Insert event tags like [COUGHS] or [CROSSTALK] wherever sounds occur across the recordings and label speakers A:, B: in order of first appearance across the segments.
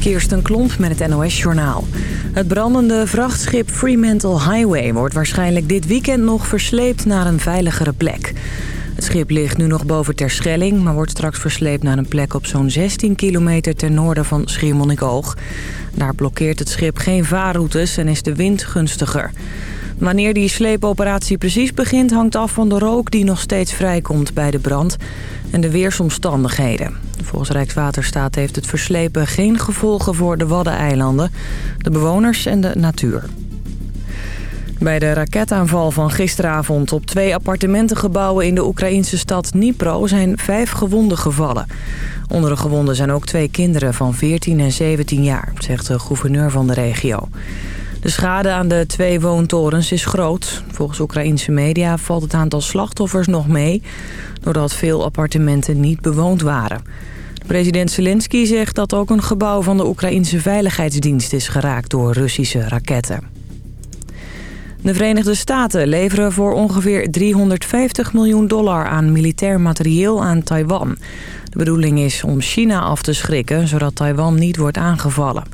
A: Kirsten Klomp met het NOS-journaal. Het brandende vrachtschip Fremantle Highway wordt waarschijnlijk dit weekend nog versleept naar een veiligere plek. Het schip ligt nu nog boven Terschelling, maar wordt straks versleept naar een plek op zo'n 16 kilometer ten noorden van Schiermonnikoog. Daar blokkeert het schip geen vaarroutes en is de wind gunstiger. Wanneer die sleepoperatie precies begint hangt af van de rook die nog steeds vrijkomt bij de brand en de weersomstandigheden. Volgens Rijkswaterstaat heeft het verslepen geen gevolgen voor de Waddeneilanden, de bewoners en de natuur. Bij de raketaanval van gisteravond op twee appartementengebouwen in de Oekraïnse stad Dnipro zijn vijf gewonden gevallen. Onder de gewonden zijn ook twee kinderen van 14 en 17 jaar, zegt de gouverneur van de regio. De schade aan de twee woontorens is groot. Volgens Oekraïnse media valt het aantal slachtoffers nog mee... doordat veel appartementen niet bewoond waren. President Zelensky zegt dat ook een gebouw van de Oekraïnse Veiligheidsdienst is geraakt door Russische raketten. De Verenigde Staten leveren voor ongeveer 350 miljoen dollar aan militair materieel aan Taiwan. De bedoeling is om China af te schrikken, zodat Taiwan niet wordt aangevallen.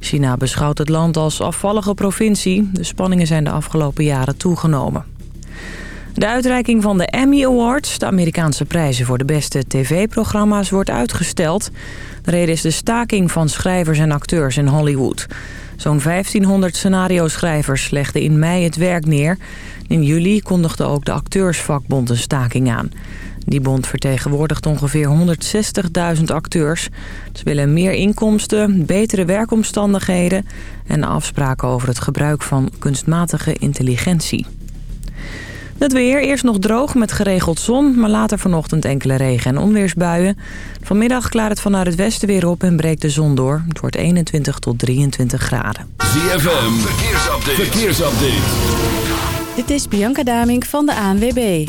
A: China beschouwt het land als afvallige provincie. De spanningen zijn de afgelopen jaren toegenomen. De uitreiking van de Emmy Awards, de Amerikaanse prijzen voor de beste tv-programma's, wordt uitgesteld. De reden is de staking van schrijvers en acteurs in Hollywood. Zo'n 1500 scenario-schrijvers legden in mei het werk neer. In juli kondigde ook de acteursvakbond een staking aan. Die bond vertegenwoordigt ongeveer 160.000 acteurs. Ze willen meer inkomsten, betere werkomstandigheden... en afspraken over het gebruik van kunstmatige intelligentie. Het weer, eerst nog droog met geregeld zon, maar later vanochtend enkele regen- en onweersbuien. Vanmiddag klaart het vanuit het westen weer op en breekt de zon door. Het wordt 21 tot 23 graden.
B: ZFM, verkeersupdate. verkeersupdate.
C: Dit is Bianca Damink van de ANWB.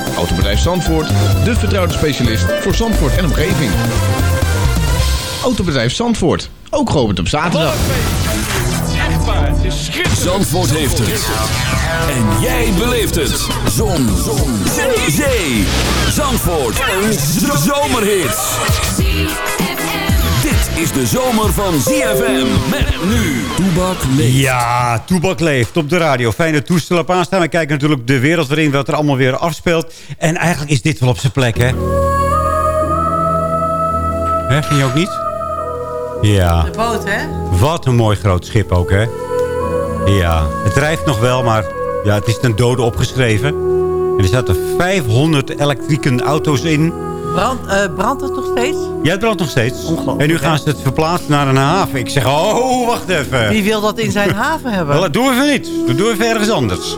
D: Autobedrijf Zandvoort, de vertrouwde specialist voor Zandvoort en omgeving. Autobedrijf Zandvoort, ook geopend op zaterdag.
B: Zandvoort heeft het. En jij beleeft het. Zon. Zon. Zee. Zandvoort. Een zomerhit. Dit is de zomer van ZFM. Met nu. Toebak leeft.
E: Ja, Toebak leeft op de radio. Fijne toestel op aanstaan. We kijken natuurlijk de wereld waarin wat er allemaal weer afspeelt. En eigenlijk is dit wel op zijn plek, hè? Hè, vind je ook niet? Ja.
F: De boot, hè?
E: Wat een mooi groot schip ook, hè? Ja, het drijft nog wel, maar ja, het is ten dode opgeschreven. En er zaten 500 elektrische auto's in.
F: Brand, uh, brandt het nog steeds?
E: Ja, het brandt nog steeds. En nu gaan ze het verplaatsen naar een haven. Ik zeg, oh, wacht even.
F: Wie wil dat in zijn [LAUGHS] haven hebben?
E: Dat doen we niet. Dat doen we even ergens anders.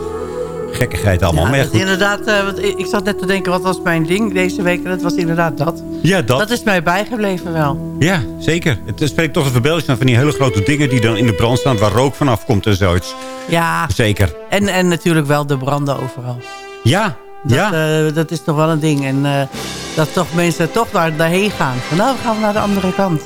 E: Gekkigheid allemaal.
F: Ja,
E: maar
F: dat
E: goed.
F: inderdaad, uh, want ik zat net te denken, wat was mijn ding deze week? En dat was inderdaad dat.
E: Ja, dat.
F: Dat is mij bijgebleven wel.
E: Ja, zeker. Het spreekt toch de verbeelding van die hele grote dingen die dan in de brand staan... waar rook vanaf komt en zoiets.
F: Ja.
E: Zeker.
F: En, en natuurlijk wel de branden overal.
E: Ja,
F: Dat,
E: ja.
F: uh, dat is toch wel een ding. En dat toch mensen toch daar, daarheen gaan. Van, nou, we gaan naar de andere kant.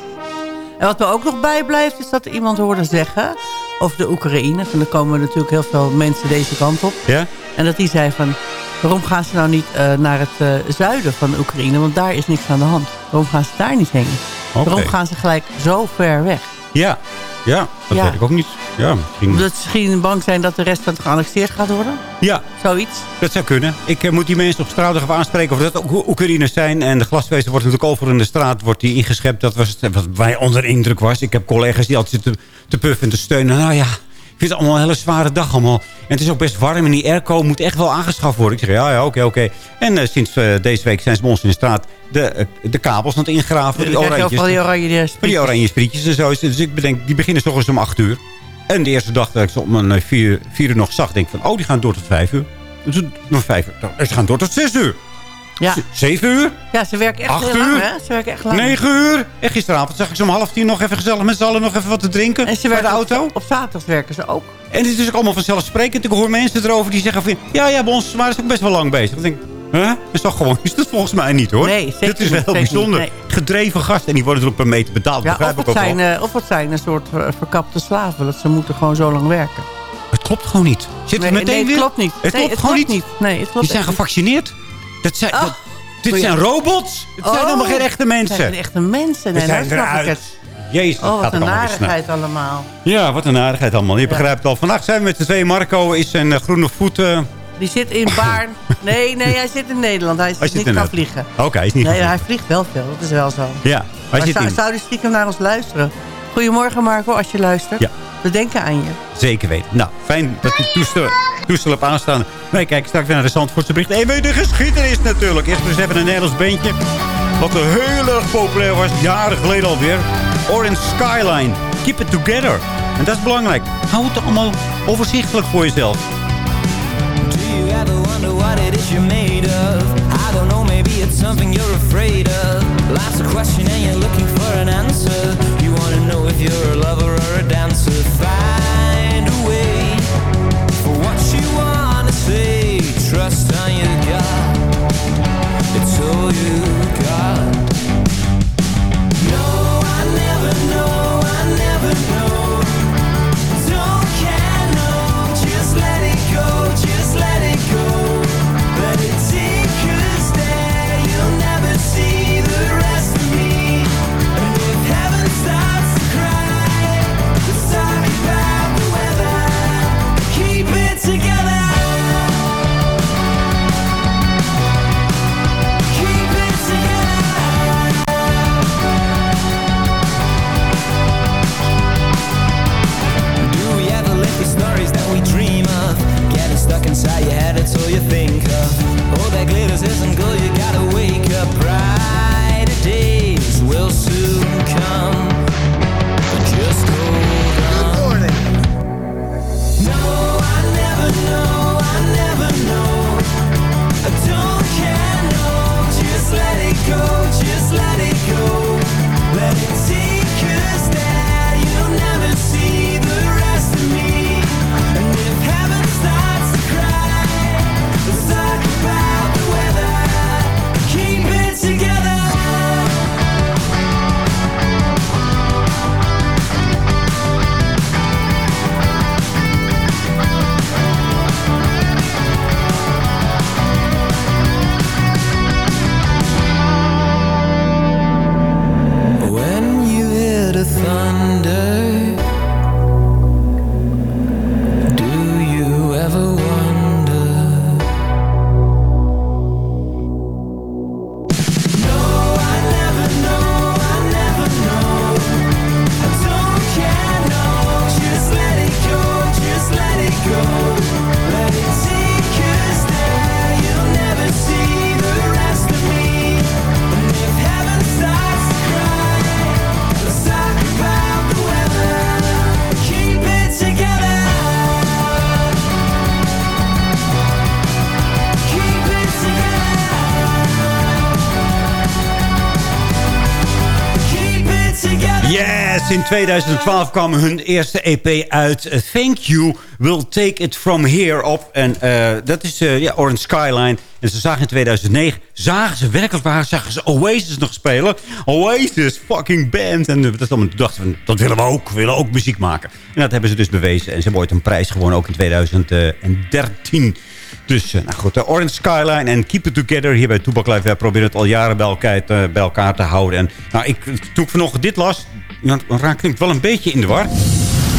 F: En wat me ook nog bijblijft, is dat er iemand hoorde zeggen... over de Oekraïne. Van, er komen natuurlijk heel veel mensen deze kant op.
E: Ja?
F: En dat die zei van... waarom gaan ze nou niet uh, naar het uh, zuiden van de Oekraïne? Want daar is niks aan de hand. Waarom gaan ze daar niet heen?
E: Okay.
F: Waarom gaan ze gelijk zo ver weg?
E: Ja, ja dat
F: Ja.
E: weet ik ook niet. Ja, misschien...
F: Omdat ze misschien bang zijn dat de rest van het geannexeerd gaat worden?
E: Ja,
F: Zoiets?
E: dat zou kunnen. Ik uh, moet die mensen op straat nog even aanspreken of dat ook Oekraïners zijn. En de glasvezel wordt natuurlijk over in de straat wordt die ingeschept. Dat was het, wat mij onder de indruk was. Ik heb collega's die altijd zitten te puffen en te steunen. Nou ja, ik vind het allemaal een hele zware dag allemaal. En het is ook best warm en die airco moet echt wel aangeschaft worden. Ik zeg, ja, ja, oké, okay, oké. Okay. En uh, sinds uh, deze week zijn ze bij ons in de straat de, uh, de kabels aan het ingraven.
F: Ja, die die oranje sprietjes.
E: Die oranje sprietjes en zo. Dus ik bedenk, die beginnen toch eens om 8 uur. En de eerste dag dat ik ze om een 4 uur nog zag, denk ik van, oh, die gaan door tot 5 uur. Dus nog 5 uur. Ze gaan door tot 6 uur.
F: Ja.
E: Zeven uur?
F: Ja, ze werken echt
E: Acht
F: heel lang,
E: uur?
F: hè? Ze werken echt lang.
E: Negen uur? En gisteravond zag ik ze om half tien nog even gezellig met z'n allen nog even wat te drinken
F: En ze
E: bij de auto.
F: Op, op zaterdag werken ze ook.
E: En het is ook allemaal vanzelfsprekend. Ik hoor mensen erover die zeggen van... Ja, ja, bij ons waren ze ook best wel lang bezig. Ik denk, hè? Is dat gewoon... Is dat volgens mij niet, hoor.
F: Nee, zeker
E: Dit is wel bijzonder.
F: niet,
E: Gedreven gasten. En die worden er ook per meter betaald.
F: Ja,
E: begrijp
F: of,
E: ik
F: het
E: ook
F: zijn,
E: wel.
F: eh, of het zijn een soort eh, verkapte slaven. Dat ze moeten gewoon zo lang werken.
E: Het klopt gewoon niet. Zit
F: Nee,
E: het meteen
F: nee, het
E: weer?
F: klopt niet.
E: Het
F: Nee,
E: klopt gewoon niet.
F: Nee, het klopt
E: Die zijn gevaccineerd. Dat zijn,
F: Oh.
E: dat- dit
F: Goeie.
E: zijn robots. Het zijn
F: Oh.
E: helemaal geen echte
F: Het
E: mensen.
F: zijn echte mensen. Nee,
E: zijn
F: ik
E: eruit.
F: het.
E: Jezus,
F: Oh, wat
E: gaat
F: een
E: allemaal
F: narigheid allemaal.
E: Ja, wat een aardigheid allemaal. Je begrijpt al. Vandaag zijn we met de twee. Marco is een eh, groene voet.
F: Die zit in Baarn. [LAUGHS] Nee, nee, hij zit in Nederland. Hij, is
E: hij
F: niet
E: het-
F: vliegen.
E: Oké, hij is niet
F: Nee, hij vliegt wel veel. Dat is wel zo.
E: Ja, hij
F: Maar
E: zit
F: zou, zou die stiekem naar ons luisteren? Goedemorgen Marco, als je luistert.
E: Ja.
F: We denken aan je.
E: Zeker weten. Nou, fijn dat die toestel, toestel op aanstaan. Nee, kijk, straks weer naar de Zandvoortse bericht. Even de geschiedenis natuurlijk. Eerst eens even een Nederlands beentje. Wat heel erg populair was, jaren geleden alweer. Orange Skyline. Keep it together. En dat is belangrijk. Hou het allemaal overzichtelijk voor jezelf.
G: What it is you're made of? I don't know, maybe it's something you're afraid of. Life's a question and you're looking for an answer. You wanna know if you're a lover or a dancer.
E: 2012 kwam hun eerste EP uit. Thank You Will Take It From Here op. En eh, dat is eh, ja, Orange Skyline. En ze zagen in 2009, zagen ze werkelijk waar, zagen ze Oasis nog spelen. Oasis, fucking band. En dat toen dachten we, dat willen we ook. We willen ook muziek maken. En dat hebben ze dus bewezen. En ze hebben ooit een prijs gewonnen, ook in 2013. Dus, eh, nou goed, de Orange Skyline en Keep It Together hier bij Toebak Live. Wij proberen het al jaren bij elkaar, te- bij elkaar te houden. En nou, ik, toen ik vanochtend dit las, dan raakte ik wel een beetje in de war.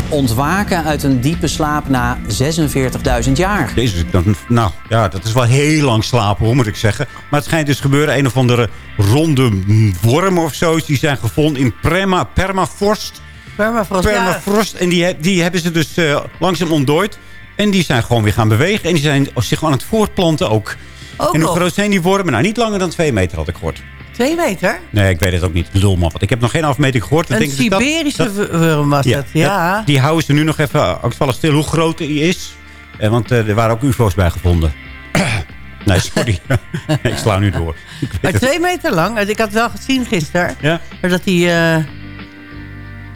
H: ontwaken uit een diepe slaap na 46.000 jaar.
E: Jezus, dan, nou ja, dat is wel heel lang slapen, hoor, moet ik zeggen. Maar het schijnt dus gebeuren. Een of andere ronde wormen of zo. Die zijn gevonden in Prema, permafrost.
F: Permafrost, ja.
E: Permafrost. En die, die hebben ze dus eh, langzaam ontdooid. En die zijn gewoon weer gaan bewegen. En die zijn zich gewoon aan het voortplanten ook.
F: Ook
E: en hoe groot zijn die wormen? Nou, niet langer dan twee meter had ik gehoord.
F: Twee meter?
E: Nee, ik weet het ook niet. Lul maar wat. Ik heb nog geen afmeting gehoord.
F: Een
E: dat-
F: Siberische
E: dat-
F: wurm was het, ja.
E: dat- die houden ze nu nog even angstvallig stil hoe groot die is. Eh, want eh, er waren ook ufo's bij gevonden. [COUGHS] Nee, sorry. [LAUGHS] ik sla nu door.
F: Maar
E: het.
F: twee meter lang. Ik had wel gezien gisteren.
E: Ja?
F: Dat die eh,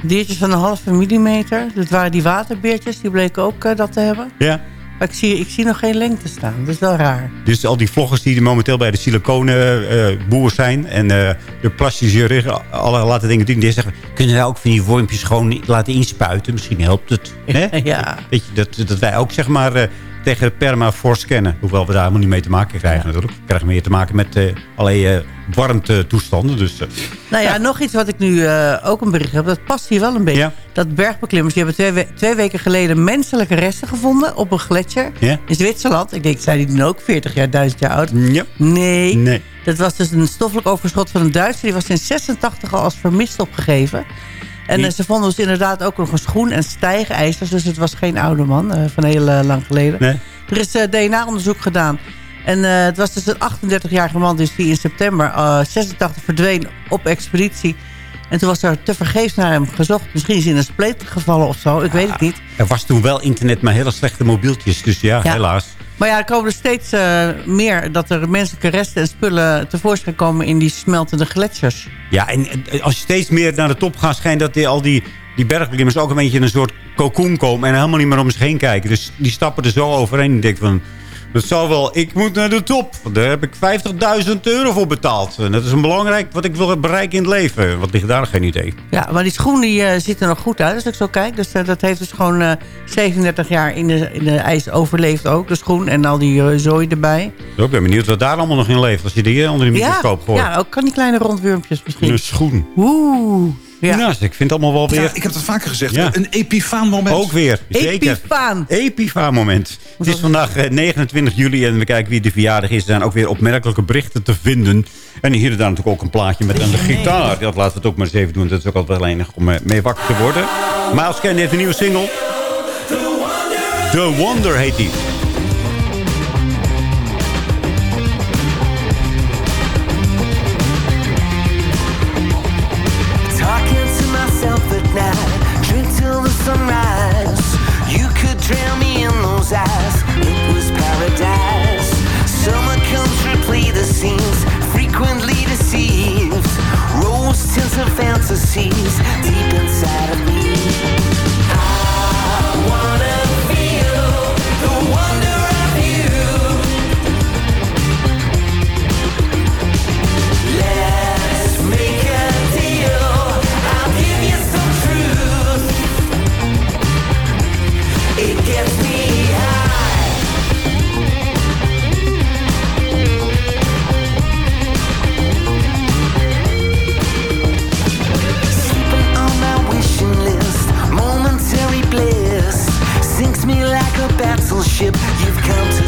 F: diertjes van een halve millimeter. Dat waren die waterbeertjes. Die bleken ook eh, dat te hebben.
E: Ja.
F: Maar ik zie, ik zie nog geen lengte staan. Dat is wel raar.
E: Dus al die vloggers die momenteel bij de siliconenboer zijn... en eh, de plastische chirurgen alle laten dingen doen... die zeggen, kunnen wij ook van die wormpjes gewoon laten inspuiten? Misschien helpt het. [LAUGHS] Hè?
F: Ja.
E: Weet je, dat, dat wij ook zeg maar eh, tegen de permafrost scannen. Hoewel we daar helemaal niet mee te maken krijgen natuurlijk. We krijgen meer te maken met eh allerlei eh, warmtetoestanden. Dus, eh,
F: Nou ja, nog iets wat ik nu ook een bericht heb. Dat past hier wel een beetje.
E: Ja.
F: Dat bergbeklimmers, die hebben twee, we- twee weken geleden menselijke resten gevonden op een gletsjer in Zwitserland. Ik denk, zijn die dan ook 40 jaar, 1000 jaar oud?
E: ja.
F: Nee.
E: Nee.
F: Dat was dus een stoffelijk overschot van een Duitser. Die was in 86 al als vermist opgegeven. En
E: Die-
F: eh, ze vonden dus inderdaad ook nog een schoen en stijgijzers. Dus het was geen oude man eh, van heel eh, lang geleden.
E: Nee.
F: Er is DNA-onderzoek gedaan. En het was dus een 38-jarige man dus die in september eh, 86 verdween op expeditie. En toen was er tevergeefs naar hem gezocht. Misschien is hij in een spleet gevallen of zo. Ik weet het niet.
E: Er was toen wel internet, maar hele slechte mobieltjes. Dus ja,
F: Ja.
E: helaas.
F: Maar ja, er komen er steeds eh, meer dat er menselijke resten en spullen tevoorschijn komen in die smeltende gletsjers.
E: Ja, en als je steeds meer naar de top gaat... schijnt dat die, al die, die bergbeklimmers ook een beetje in een soort cocoon komen... en helemaal niet meer om zich heen kijken. Dus die stappen er zo overheen en denk van... Dat zal wel, ik moet naar de top. Daar heb ik 50.000 euro voor betaald. En dat is een belangrijk wat ik wil bereiken in het leven. Wat ligt daar? Geen idee.
F: Ja, maar die schoen die, eh, ziet er nog goed uit als ik zo kijk. Dus eh, dat heeft dus gewoon eh, 37 jaar in de, in de ijs overleefd ook, de schoen. En al die eh, zooi erbij.
E: Ik ben benieuwd wat daar allemaal nog in leeft. Als je die onder de
F: Ja,
E: microscoop gooit.
F: ja, ook kan die kleine rondwurmpjes misschien.
E: Een schoen.
F: Oeh. Ja.
E: Nou, ik vind het allemaal wel weer...
I: Ja, ik heb het vaker gezegd.
E: Ja.
I: Een epifaan moment.
E: Ook weer, zeker.
F: Epifaan.
E: Epifaan moment. Het is vandaag eh, 29 juli en we kijken wie de verjaardag is. Er zijn ook weer opmerkelijke berichten te vinden. En hier en daar natuurlijk ook een plaatje met een gitaar. Dat laten we het ook maar eens even doen. Dat is ook altijd wel enig om eh, mee wakker te worden. Miles Kennedy heeft een nieuwe single. The Wonder heet die.
J: seas. Deep battleship. You've come to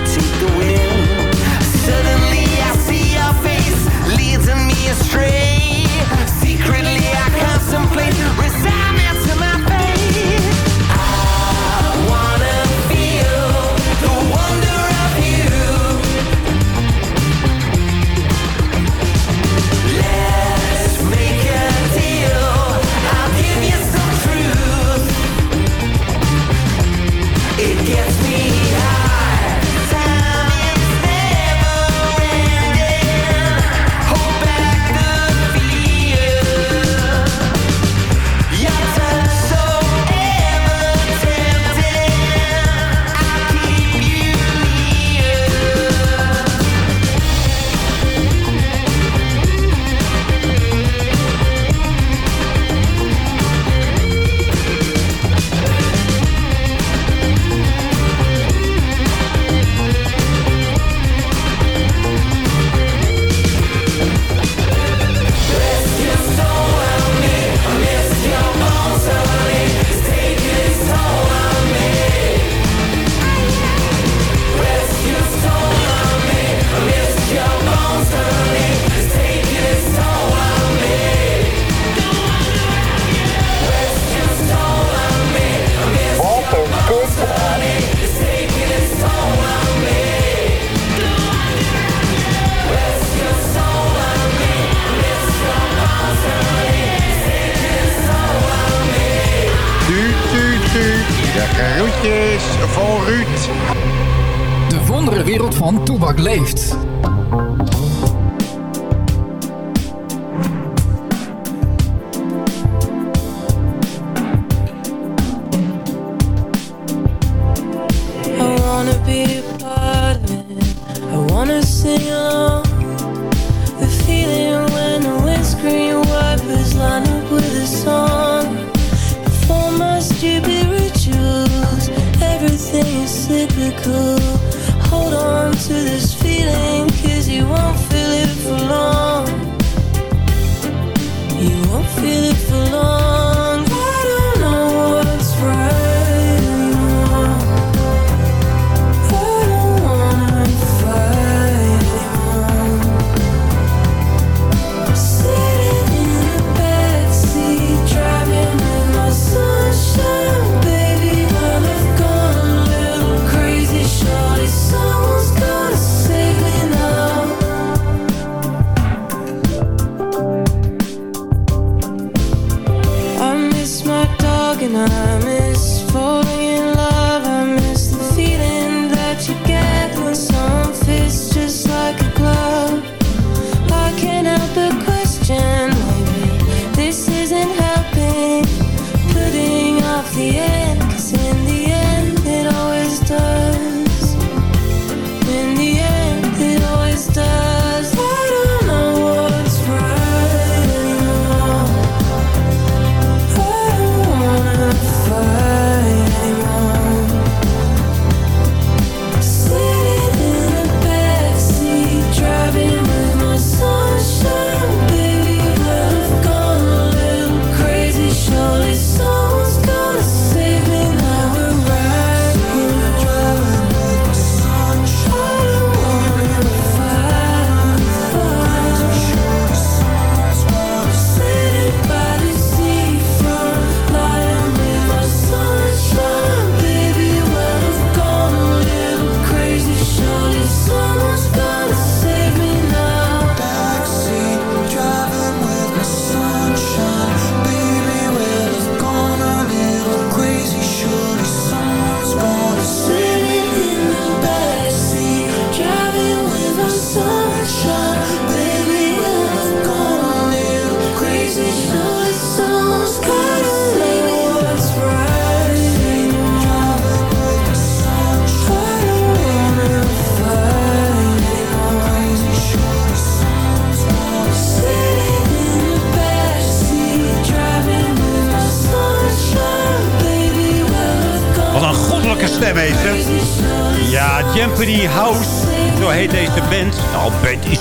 K: tú.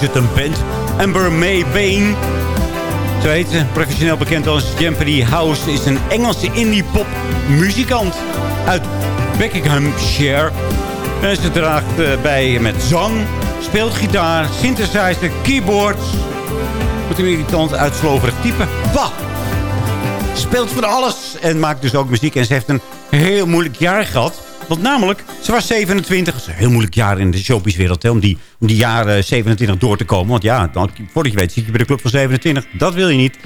K: Het een band. Amber May Bain. Zo heet ze. Professioneel bekend als Jeopardy House. Is een Engelse indie-pop muzikant. Uit Buckinghamshire. En ze draagt eh, bij met zang, speelt gitaar, synthesizer, keyboards. Wat een irritant uitsloverig type. Bah! speelt van alles en maakt dus ook muziek. En ze heeft een heel moeilijk jaar gehad. Want namelijk, ze was 27. Dat is een heel moeilijk jaar in de showbizwereld. Om, die, die jaren 27 door te komen. Want ja, dan, voordat je weet zit je bij de club van 27. Dat wil je niet.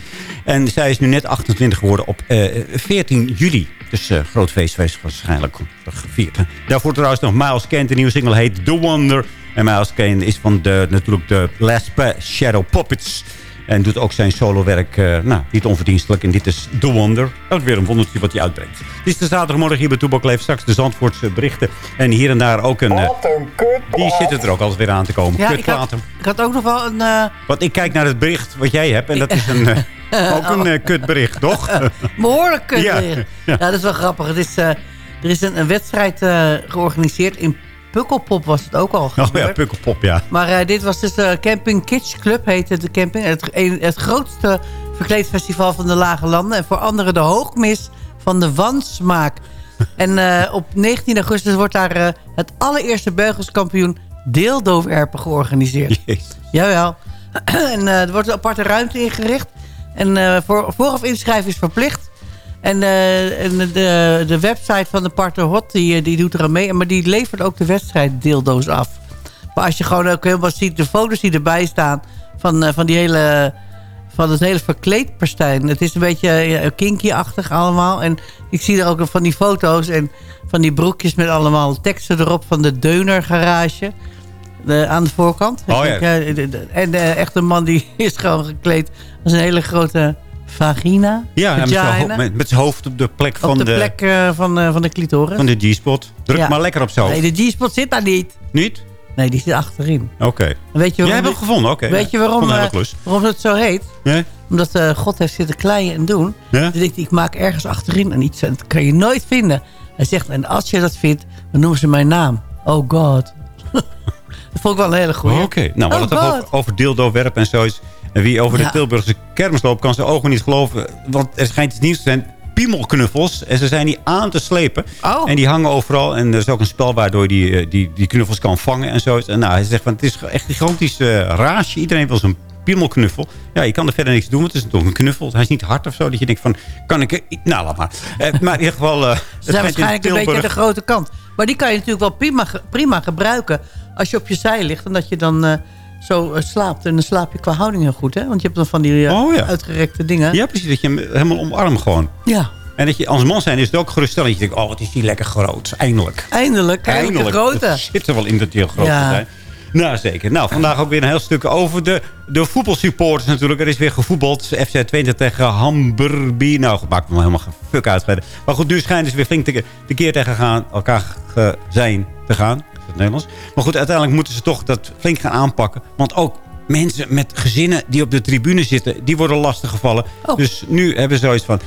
K: En zij is nu net 28 geworden op eh, 14 juli. Dus eh groot feestfeest waarschijnlijk gevierd. Daarvoor trouwens nog Miles Kane. De nieuwe single heet The Wonder. En Miles Kane is van de, natuurlijk de Last Shadow Puppets. En doet ook zijn solowerk eh nou, niet onverdienstelijk. En dit is The Wonder. Ook weer een wondertje wat hij uitbrengt. Het is de zaterdagmorgen hier bij Toebak Leef. Straks de Zandvoortse berichten. En hier en daar ook een... eh, die zitten er ook altijd weer aan te komen.
F: Ja, ik had, ik had ook nog wel een... eh,
K: Want ik kijk naar het bericht wat jij hebt. En dat is een, [LAUGHS] ook een kutbericht, toch? [LAUGHS]
F: behoorlijk kut
K: Ja,
F: weer.
K: ja.
F: Ja. dat is wel grappig. Het is, eh, er is een, een wedstrijd eh, georganiseerd. In Pukkelpop was het ook al
K: oh
F: gebeurd.
K: ja, Pukkelpop, ja.
F: Maar eh, dit was dus de Camping Kids Club, heette de camping. Het, het grootste verkleedfestival van de Lage Landen. En voor anderen de hoogmis van de wansmaak. [LAUGHS] en eh, op 19 augustus wordt daar eh, het allereerste Beugels-kampioen deeldowerpen georganiseerd.
K: Jezus.
F: Jawel. [CLEARS THROAT] en er wordt een aparte ruimte ingericht. En voor, vooraf inschrijven is verplicht. En, eh, en de, de website van de partner Hot, die, eh, die doet er aan mee. Maar die levert ook de wedstrijd deeldoos af. Maar als je gewoon ook helemaal ziet, de foto's die erbij staan... van, eh, van die hele van het hele verkleedperstijn. Het is een beetje eh, kinky-achtig allemaal. En ik zie er ook van die foto's en van die broekjes met allemaal teksten erop van de Deuner-garage. De, aan de voorkant.
E: Oh, ja.
F: De- de- En echt een man die [LAUGHS] is gewoon gekleed als een hele grote vagina.
E: Ja, met zijn met, met zijn hoofd op de plek van
F: op de,
E: de,
F: plek eh, van, eh, van de clitoris.
E: van de G-spot. Druk
F: Ja.
E: maar lekker op zo.
F: Nee, de G-spot zit daar niet.
E: Niet?
F: Nee, die zit achterin.
E: Oké.
F: En Weet je
E: Jij hebt hem gevonden, oké.
F: weet je waarom,
E: klus.
F: waarom het zo heet?
E: Ja?
F: Omdat God heeft zitten kleien en doen.
E: Ja?
F: Dan denkt hij, ik maak ergens achterin en iets en dat kan je nooit vinden. Hij zegt, en als je dat vindt, dan noemen ze mijn naam. Oh God. [LAUGHS] dat vond ik wel een hele goeie.
E: Oké, nou, we
F: Oh
E: hadden het
F: God.
E: over, over dildo-werp en zoiets. En wie over
F: Ja.
E: de Tilburgse kermis loopt, kan zijn ogen niet geloven. Want er schijnt iets nieuws te zijn. Piemelknuffels. En ze zijn niet aan te slepen.
F: Oh.
E: En die hangen overal. En er is ook een spel waardoor je die, eh, die, die knuffels kan vangen en zo. En nou, hij zegt van, het is echt een gigantisch eh, raasje. Iedereen wil zo'n piemelknuffel. Ja, je kan er verder niks doen, want het is toch een knuffel. Hij is niet hard of zo, dat je denkt van, kan ik... Nou, laat maar. Eh, maar in ieder geval... het
F: Ze zijn waarschijnlijk een beetje de grote kant. Maar die kan je natuurlijk wel prima, prima gebruiken als je op je zij ligt. En dat je dan zo eh, slaapt. En dan slaap je qua houding heel goed. Hè? Want je hebt dan van die eh,
E: Oh, ja.
F: uitgerekte dingen.
E: Ja, precies. Dat je hem helemaal omarmt gewoon.
F: Ja.
E: En dat je als man zijn is het ook geruststellend. Dat je denkt, oh, wat is die lekker groot. Eindelijk.
F: Eindelijk. Eindelijk de grote.
E: Het zit er wel in dat die heel groot
F: Ja.
E: zijn. Nou, zeker. Nou, vandaag ook weer een heel stuk over de, de voetbalsupporters natuurlijk. Er is weer gevoetbald. FC Twente tegen Hamburby. Nou, maakt me helemaal geen fuck uit. Maar goed, nu schijnt dus weer flink te, te keer tegen gaan, elkaar ge- zijn te gaan. Dat Nederlands? Maar goed, uiteindelijk moeten ze toch dat flink gaan aanpakken. Want ook mensen met gezinnen die op de tribune zitten... die worden lastiggevallen.
F: Oh.
E: Dus nu hebben ze zoiets van...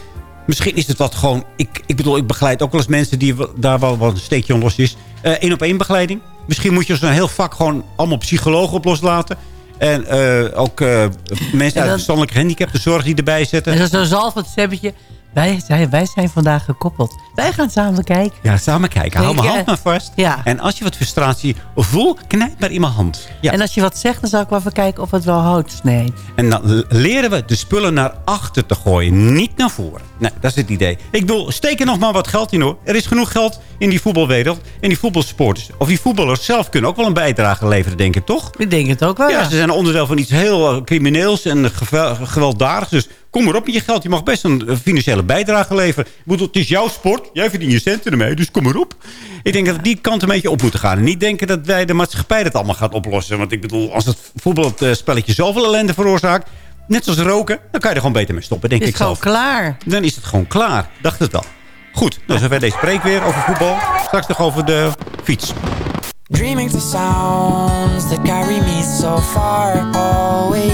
E: Misschien is het wat gewoon... Ik, ik bedoel, ik begeleid ook wel eens mensen die daar wel wat een steekje aan los is. Eén op één begeleiding. Misschien moet je zo'n heel vak gewoon allemaal psychologen op loslaten. En eh, ook eh, mensen
F: dan-
E: uit verstandelijke handicap, de zorg die erbij zetten.
F: En dat is zo'n zalvend stemmetje. Wij zijn, wij zijn vandaag gekoppeld. Wij gaan samen kijken.
E: Ja, samen kijken. Hou mijn hand maar vast.
F: Ja.
E: En als je wat frustratie voelt, knijp maar in mijn hand. Ja.
F: En als je wat zegt, dan zal ik wel even kijken of het wel hout snijdt.
E: En dan leren we de spullen naar achter te gooien. Niet naar voren. Nee, dat is het idee. Ik bedoel, steek er nog maar wat geld in hoor. Er is genoeg geld in die voetbalwereld. En die voetbalsporters, of die voetballers zelf kunnen ook wel een bijdrage leveren, denk ik, toch?
F: Ik denk het ook wel,
E: Ja,
F: ja.
E: ze zijn onderdeel van iets heel eh, crimineels en gewelddadigs. Dus kom maar op met je geld. Je mag best een eh, financiële bijdrage leveren. Ik bedoel, het is jouw sport. Jij verdient je centen ermee, dus kom maar op. Ik denk dat we die kant een beetje op moeten gaan. En niet denken dat wij de maatschappij dat allemaal gaat oplossen. Want ik bedoel, als het voetbalspelletje zoveel ellende veroorzaakt... net zoals roken, dan kan je er gewoon beter mee stoppen, denk
F: Het
E: ik
F: is gewoon
E: zelf.
F: klaar.
E: Dan is het gewoon klaar. Dacht het al. Goed, nou zover deze preek weer over voetbal. Straks nog over de fiets.
L: Dreaming the sounds that carry me so far away.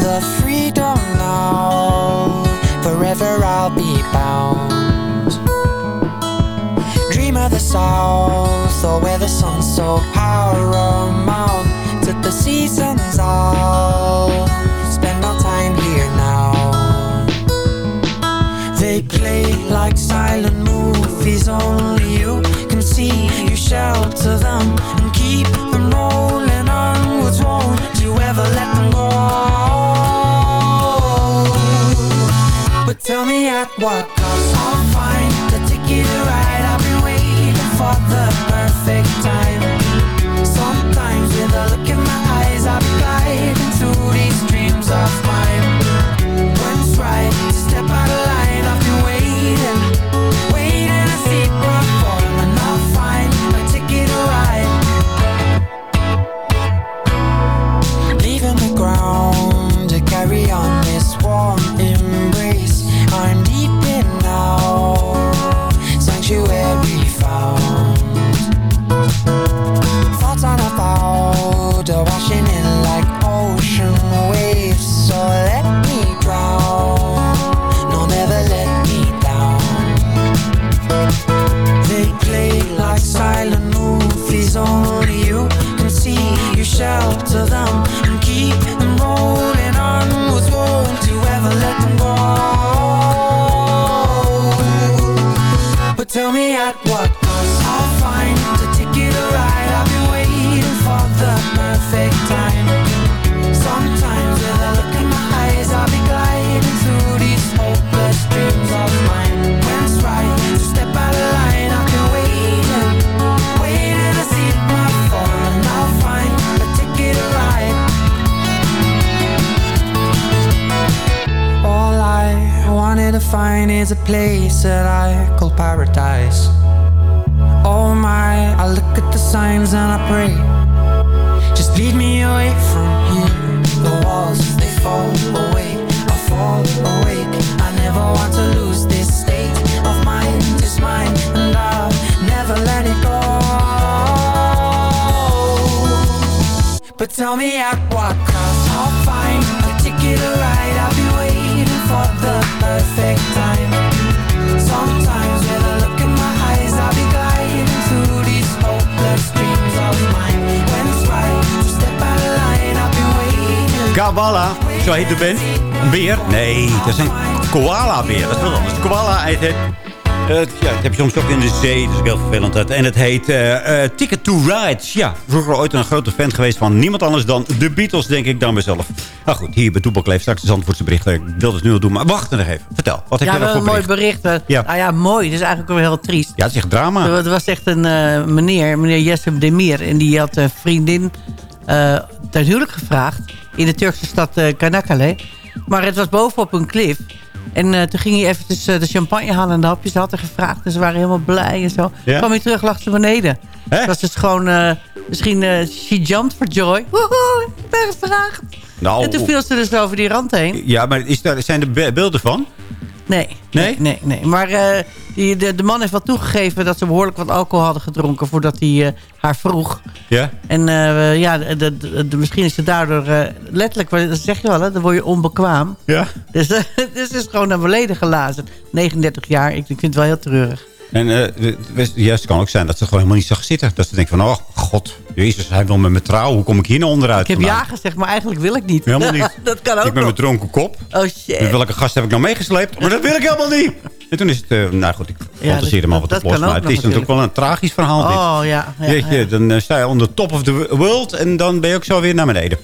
L: The freedom forever I'll be bound. Dream of the south, or where the sun's so paramount. Took the seasons out, spend our time here now. They play like silent movies, only you can see. You shelter them and keep them rolling onwards. Won't you ever let them go? Tell me at what cost I'll find the ticket to ride. I've been waiting for the perfect time. Sometimes with a look in my eyes, I'll be gliding through these dreams of mine. Mine
M: is a place that I call paradise. Oh my, I look at the signs and I pray. Just lead me away from here. The walls, they fall away. I fall awake. I never want to lose this state of mind. It's mine, and I'll never let it go. But tell me at what cost I'll find a ticket to ride I'll be
E: Kabbalah, zo heet de band. Een beer? Nee, dat is een koala-beer. Dat is wel anders. Koala heet dat heb je soms ook in de zee. Dat is heel vervelend. uit. En het heet eh, eh, Ticket to Rides. Ja, vroeger ooit een grote fan geweest van niemand anders dan de Beatles, denk ik, dan mezelf. Nou goed, hier bij Toepak leeft straks de Zandvoortse berichten. Ik wil het nu al doen, maar wacht nog even. Vertel, wat heb
F: ja,
E: je nou
F: wel
E: voor
F: een mooi
E: bericht?
F: bericht.
E: Ja.
F: Ja. Nou ja, mooi. Dat is eigenlijk wel heel triest.
E: Ja, het is echt drama.
F: Er was echt een eh, meneer, meneer Jesse Demir. En die had een vriendin eh ten huwelijk gevraagd. In de Turkse stad eh Kanakkale. Maar het was bovenop een klif. En eh, toen ging hij eventjes eh, de champagne halen en de hapjes. Ze had er gevraagd en ze waren helemaal blij en zo.
E: Ja?
F: kwam hij terug, lag ze beneden.
E: Hè?
F: Het was dus gewoon, eh, misschien, eh she jumped for joy. Woehoe, ik ben gevraagd.
E: Nou,
F: En toen viel ze dus over die rand heen.
E: Ja, maar is daar, zijn er be- beelden van?
F: Nee, nee, nee. nee. Maar eh, die, de, de man heeft wel toegegeven dat ze behoorlijk wat alcohol hadden gedronken voordat hij eh, haar vroeg.
E: Ja?
F: En eh, ja, de, de, de- misschien is ze daardoor letterlijk, dat zeg je wel, hè, dan word je onbekwaam.
E: Ja. [LAUGHS]
F: Dus, uh, [LAUGHS] dus is gewoon naar beneden gelazen. 39 jaar, ik, ik vind het wel heel treurig.
E: En uh, ja, het kan ook zijn dat ze gewoon helemaal niet zag zitten. Dat ze denken van, oh god, jezus, hij wil met me trouwen. Hoe kom ik hier nou onderuit?
F: Ik heb ja gezegd, maar eigenlijk wil ik niet.
E: Helemaal niet. [LAUGHS]
F: dat kan ook
E: Ik ben met dronken kop.
F: Oh shit.
E: Met welke gast heb ik nou meegesleept? Maar dat wil ik helemaal niet. En toen is het, uh, nou goed, ik
F: Ja,
E: fantaseer hem al wat
F: dat-
E: op los. Maar het is natuurlijk wel een tragisch verhaal dit.
F: Oh ja. ja,
E: Weet je,
F: ja.
E: dan uh, sta je on the top of the world en dan ben je ook zo weer naar beneden.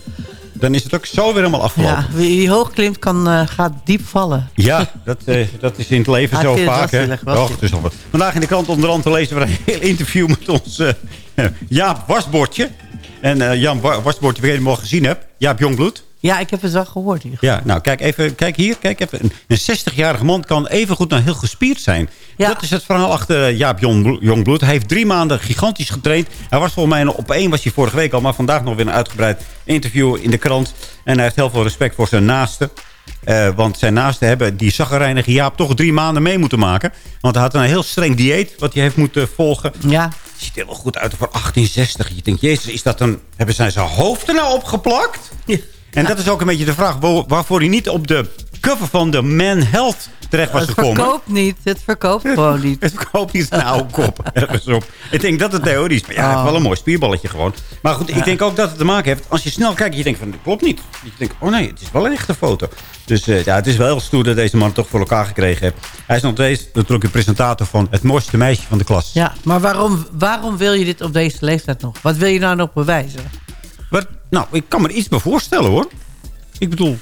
E: Dan is het ook zo weer helemaal afgelopen.
F: Ja, wie hoog klimt kan, uh, gaat diep vallen.
E: Ja, dat, uh, [LAUGHS] dat is in het leven
F: Ah,
E: zo vaak. hè? Vandaag in de krant onder andere lezen we een heel interview met ons uh, [LAUGHS] Jaap Wasbordje. En Jan Wa- Wasbordje, wie je hem al gezien hebt. Jaap Jongbloed.
F: Ja, ik heb het wel gehoord hier.
E: Ja, nou kijk, even, kijk hier. Kijk even. Een- Een 60-jarige man kan even goed nou heel gespierd zijn.
F: Ja.
E: Dat is het verhaal achter eh, Jaap Jong- Jongbloed. Hij heeft drie maanden gigantisch getraind. Hij was volgens mij op één was hij vorige week al. Maar vandaag nog weer een uitgebreid interview in de krant. En hij heeft heel veel respect voor zijn naasten. Eh, want zijn naasten hebben die zaggerijnige Jaap toch drie maanden mee moeten maken. Want hij had een heel streng dieet wat hij heeft moeten volgen.
F: Ja.
E: Ziet er wel goed uit voor 1860. Je denkt, jezus, is dat een... Hebben zij zijn hoofd er nou opgeplakt? En dat is ook een beetje de vraag waar- waarvoor hij niet op de cover van de Man Health terecht was
F: Het
E: gekomen.
F: verkoopt niet. Het verkoopt gewoon niet.
E: Het verkoopt niet een oude kop [LAUGHS] ergens op. Ik denk dat het theorie is. Ja,
F: Oh.
E: wel een mooi spierballetje gewoon. Maar goed,
F: Ja.
E: ik denk ook dat het te maken heeft... Als je snel kijkt, je denkt van, dit klopt niet. Je denkt, oh nee, het is wel een echte foto. Dus eh, ja, het is wel heel stoer dat deze man het toch voor elkaar gekregen heeft. Hij is nog steeds natuurlijk de presentator van het mooiste meisje van de klas.
F: Ja, maar waarom, waarom wil je dit op deze leeftijd nog? Wat wil je nou nog bewijzen?
E: Wat, nou, ik kan me er iets bij voorstellen hoor. Ik bedoel...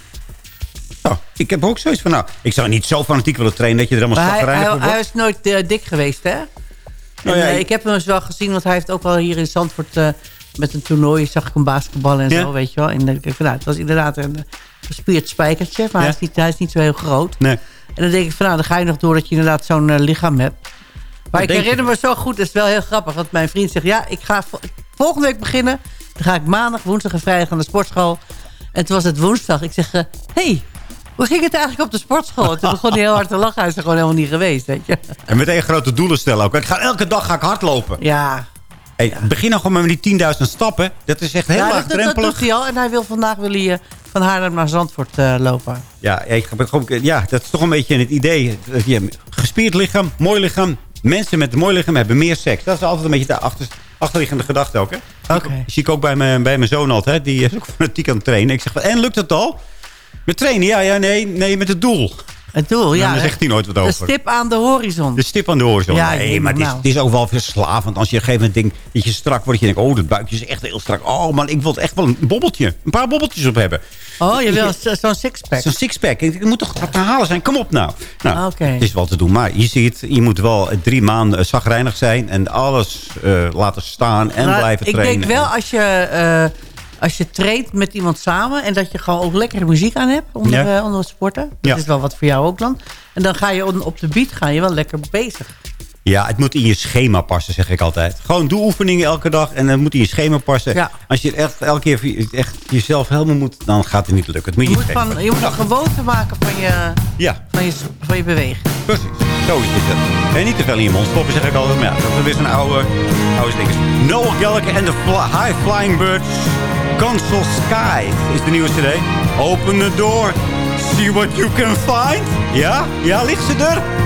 E: Nou, ik heb ook zoiets van, nou, ik zou niet zo fanatiek willen trainen dat je er
F: hij,
E: zagrijnig
F: hij,
E: voor wordt.
F: hij is nooit eh, dik geweest, hè?
E: Nou
F: En,
E: ja,
F: eh,
E: ik-
F: ik heb hem eens wel gezien, want hij heeft ook wel hier in Zandvoort... eh, met een toernooi zag ik hem basketballen en
E: Ja.
F: zo, weet je wel. En dan denk ik van, nou, het was inderdaad een gespierd spijkertje, maar
E: Ja.
F: hij, is niet, hij is niet zo heel groot.
E: Nee.
F: En dan denk ik van, nou, dan ga je nog door dat je inderdaad zo'n lichaam hebt. Maar ik
E: denk
F: herinner me zo goed, dat is wel heel grappig. Want mijn vriend zegt, ja, ik ga vo- volgende week beginnen. Dan ga ik maandag, woensdag en vrijdag aan de sportschool. En toen was het woensdag. Ik zeg, hé, hey, hoe ging het eigenlijk op de sportschool? En toen begon hij heel hard te lachen. Hij is er gewoon helemaal niet geweest, weet je.
E: En meteen grote doelen stellen ook. Ik ga, elke dag ga ik hardlopen.
F: Ja,
E: Hey, Begin nou gewoon met die 10.000 stappen. Dat is echt heel
F: ja dat, dat, dat
E: laagdrempelig.
F: doet hij al. En hij wil vandaag wil hij, eh, van Haarlem naar Zandvoort eh, lopen.
E: Ja, ik, ja, dat is toch een beetje het idee. Gespierd lichaam, mooi lichaam. Mensen met een mooi lichaam hebben meer seks. Dat is altijd een beetje de achter, achterliggende gedachte ook. Hè? Die zie ik ook bij mijn, bij mijn zoon altijd. Die is ook fanatiek aan het trainen. Ik zeg, van, en lukt het al? Met trainen? Ja, ja, nee, nee, met het doel.
F: Het doel, ja.
E: dan zegt hij nooit wat
F: De
E: over.
F: stip aan de horizon.
E: De stip aan de horizon.
F: Ja,
E: nee, maar het is,
F: normaal.
E: het is ook wel verslavend. Als je op een gegeven moment denkt dat je strak wordt. Je denkt, oh, dat buikje is echt heel strak. Oh man, ik wil echt wel een bobbeltje. Een paar bobbeltjes op hebben.
F: Oh, je wil zo- zo'n sixpack.
E: Zo'n sixpack. Het moet toch wat te halen zijn? Kom op nou. nou. Het is wel te doen. Maar je ziet, je moet wel drie maanden zagrijnig zijn. En alles eh, laten staan en
F: Maar
E: blijven
F: ik
E: trainen.
F: denk wel, als je, eh, als je traint met iemand samen... en dat je gewoon ook lekkere muziek aan hebt onder,
N: Ja.
F: eh, onder het sporten. Dat
N: Ja.
F: is wel wat voor jou ook dan. En dan ga je op de beat ga je wel lekker bezig.
N: Ja, het moet in je schema passen, zeg ik altijd. Gewoon doe oefeningen elke dag en het moet in je schema passen.
F: Ja.
N: Als je echt elke keer echt jezelf helemaal moet, dan gaat het niet lukken. Het moet
F: Je
N: je
F: moet, van, je moet een gewoonte maken van je,
N: Ja,
F: van je, van je beweging.
N: precies. Zo is dit. het. En niet te veel in je mond stoppen, zeg ik altijd. Maar ja, dat is weer zo'n oude, oude ding. Noel Gallagher en de High Flying Birds. Console Sky is de nieuwe cd. Open the door. See what you can find. Ja? Ja, ligt ze er?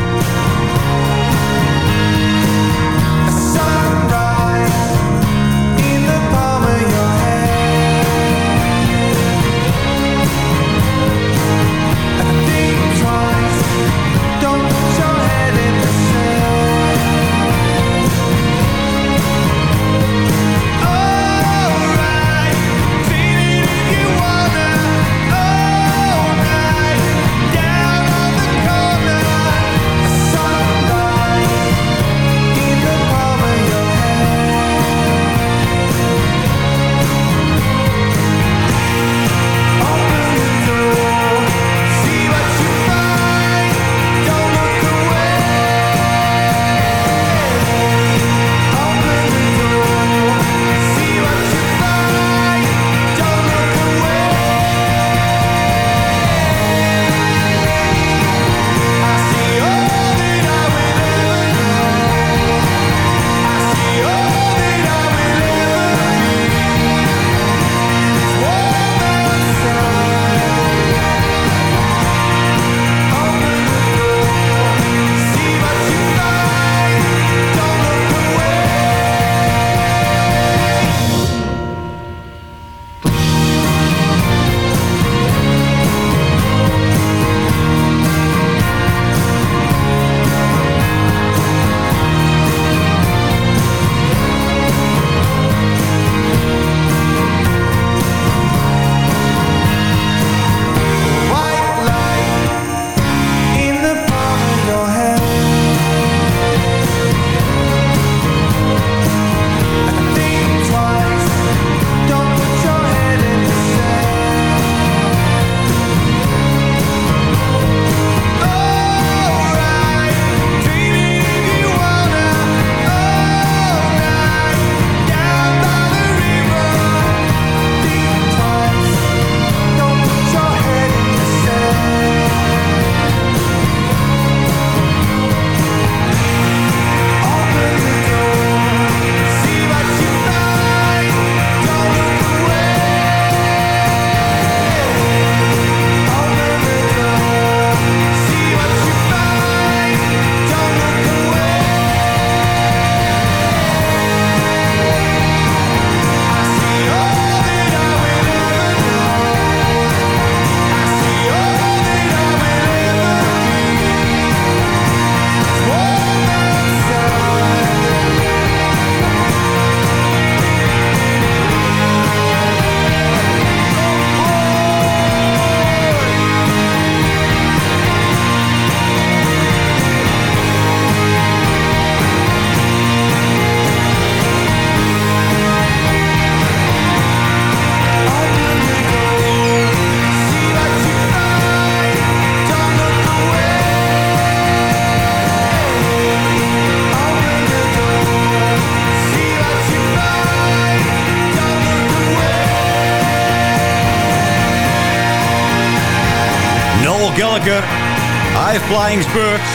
N: Flying Birds,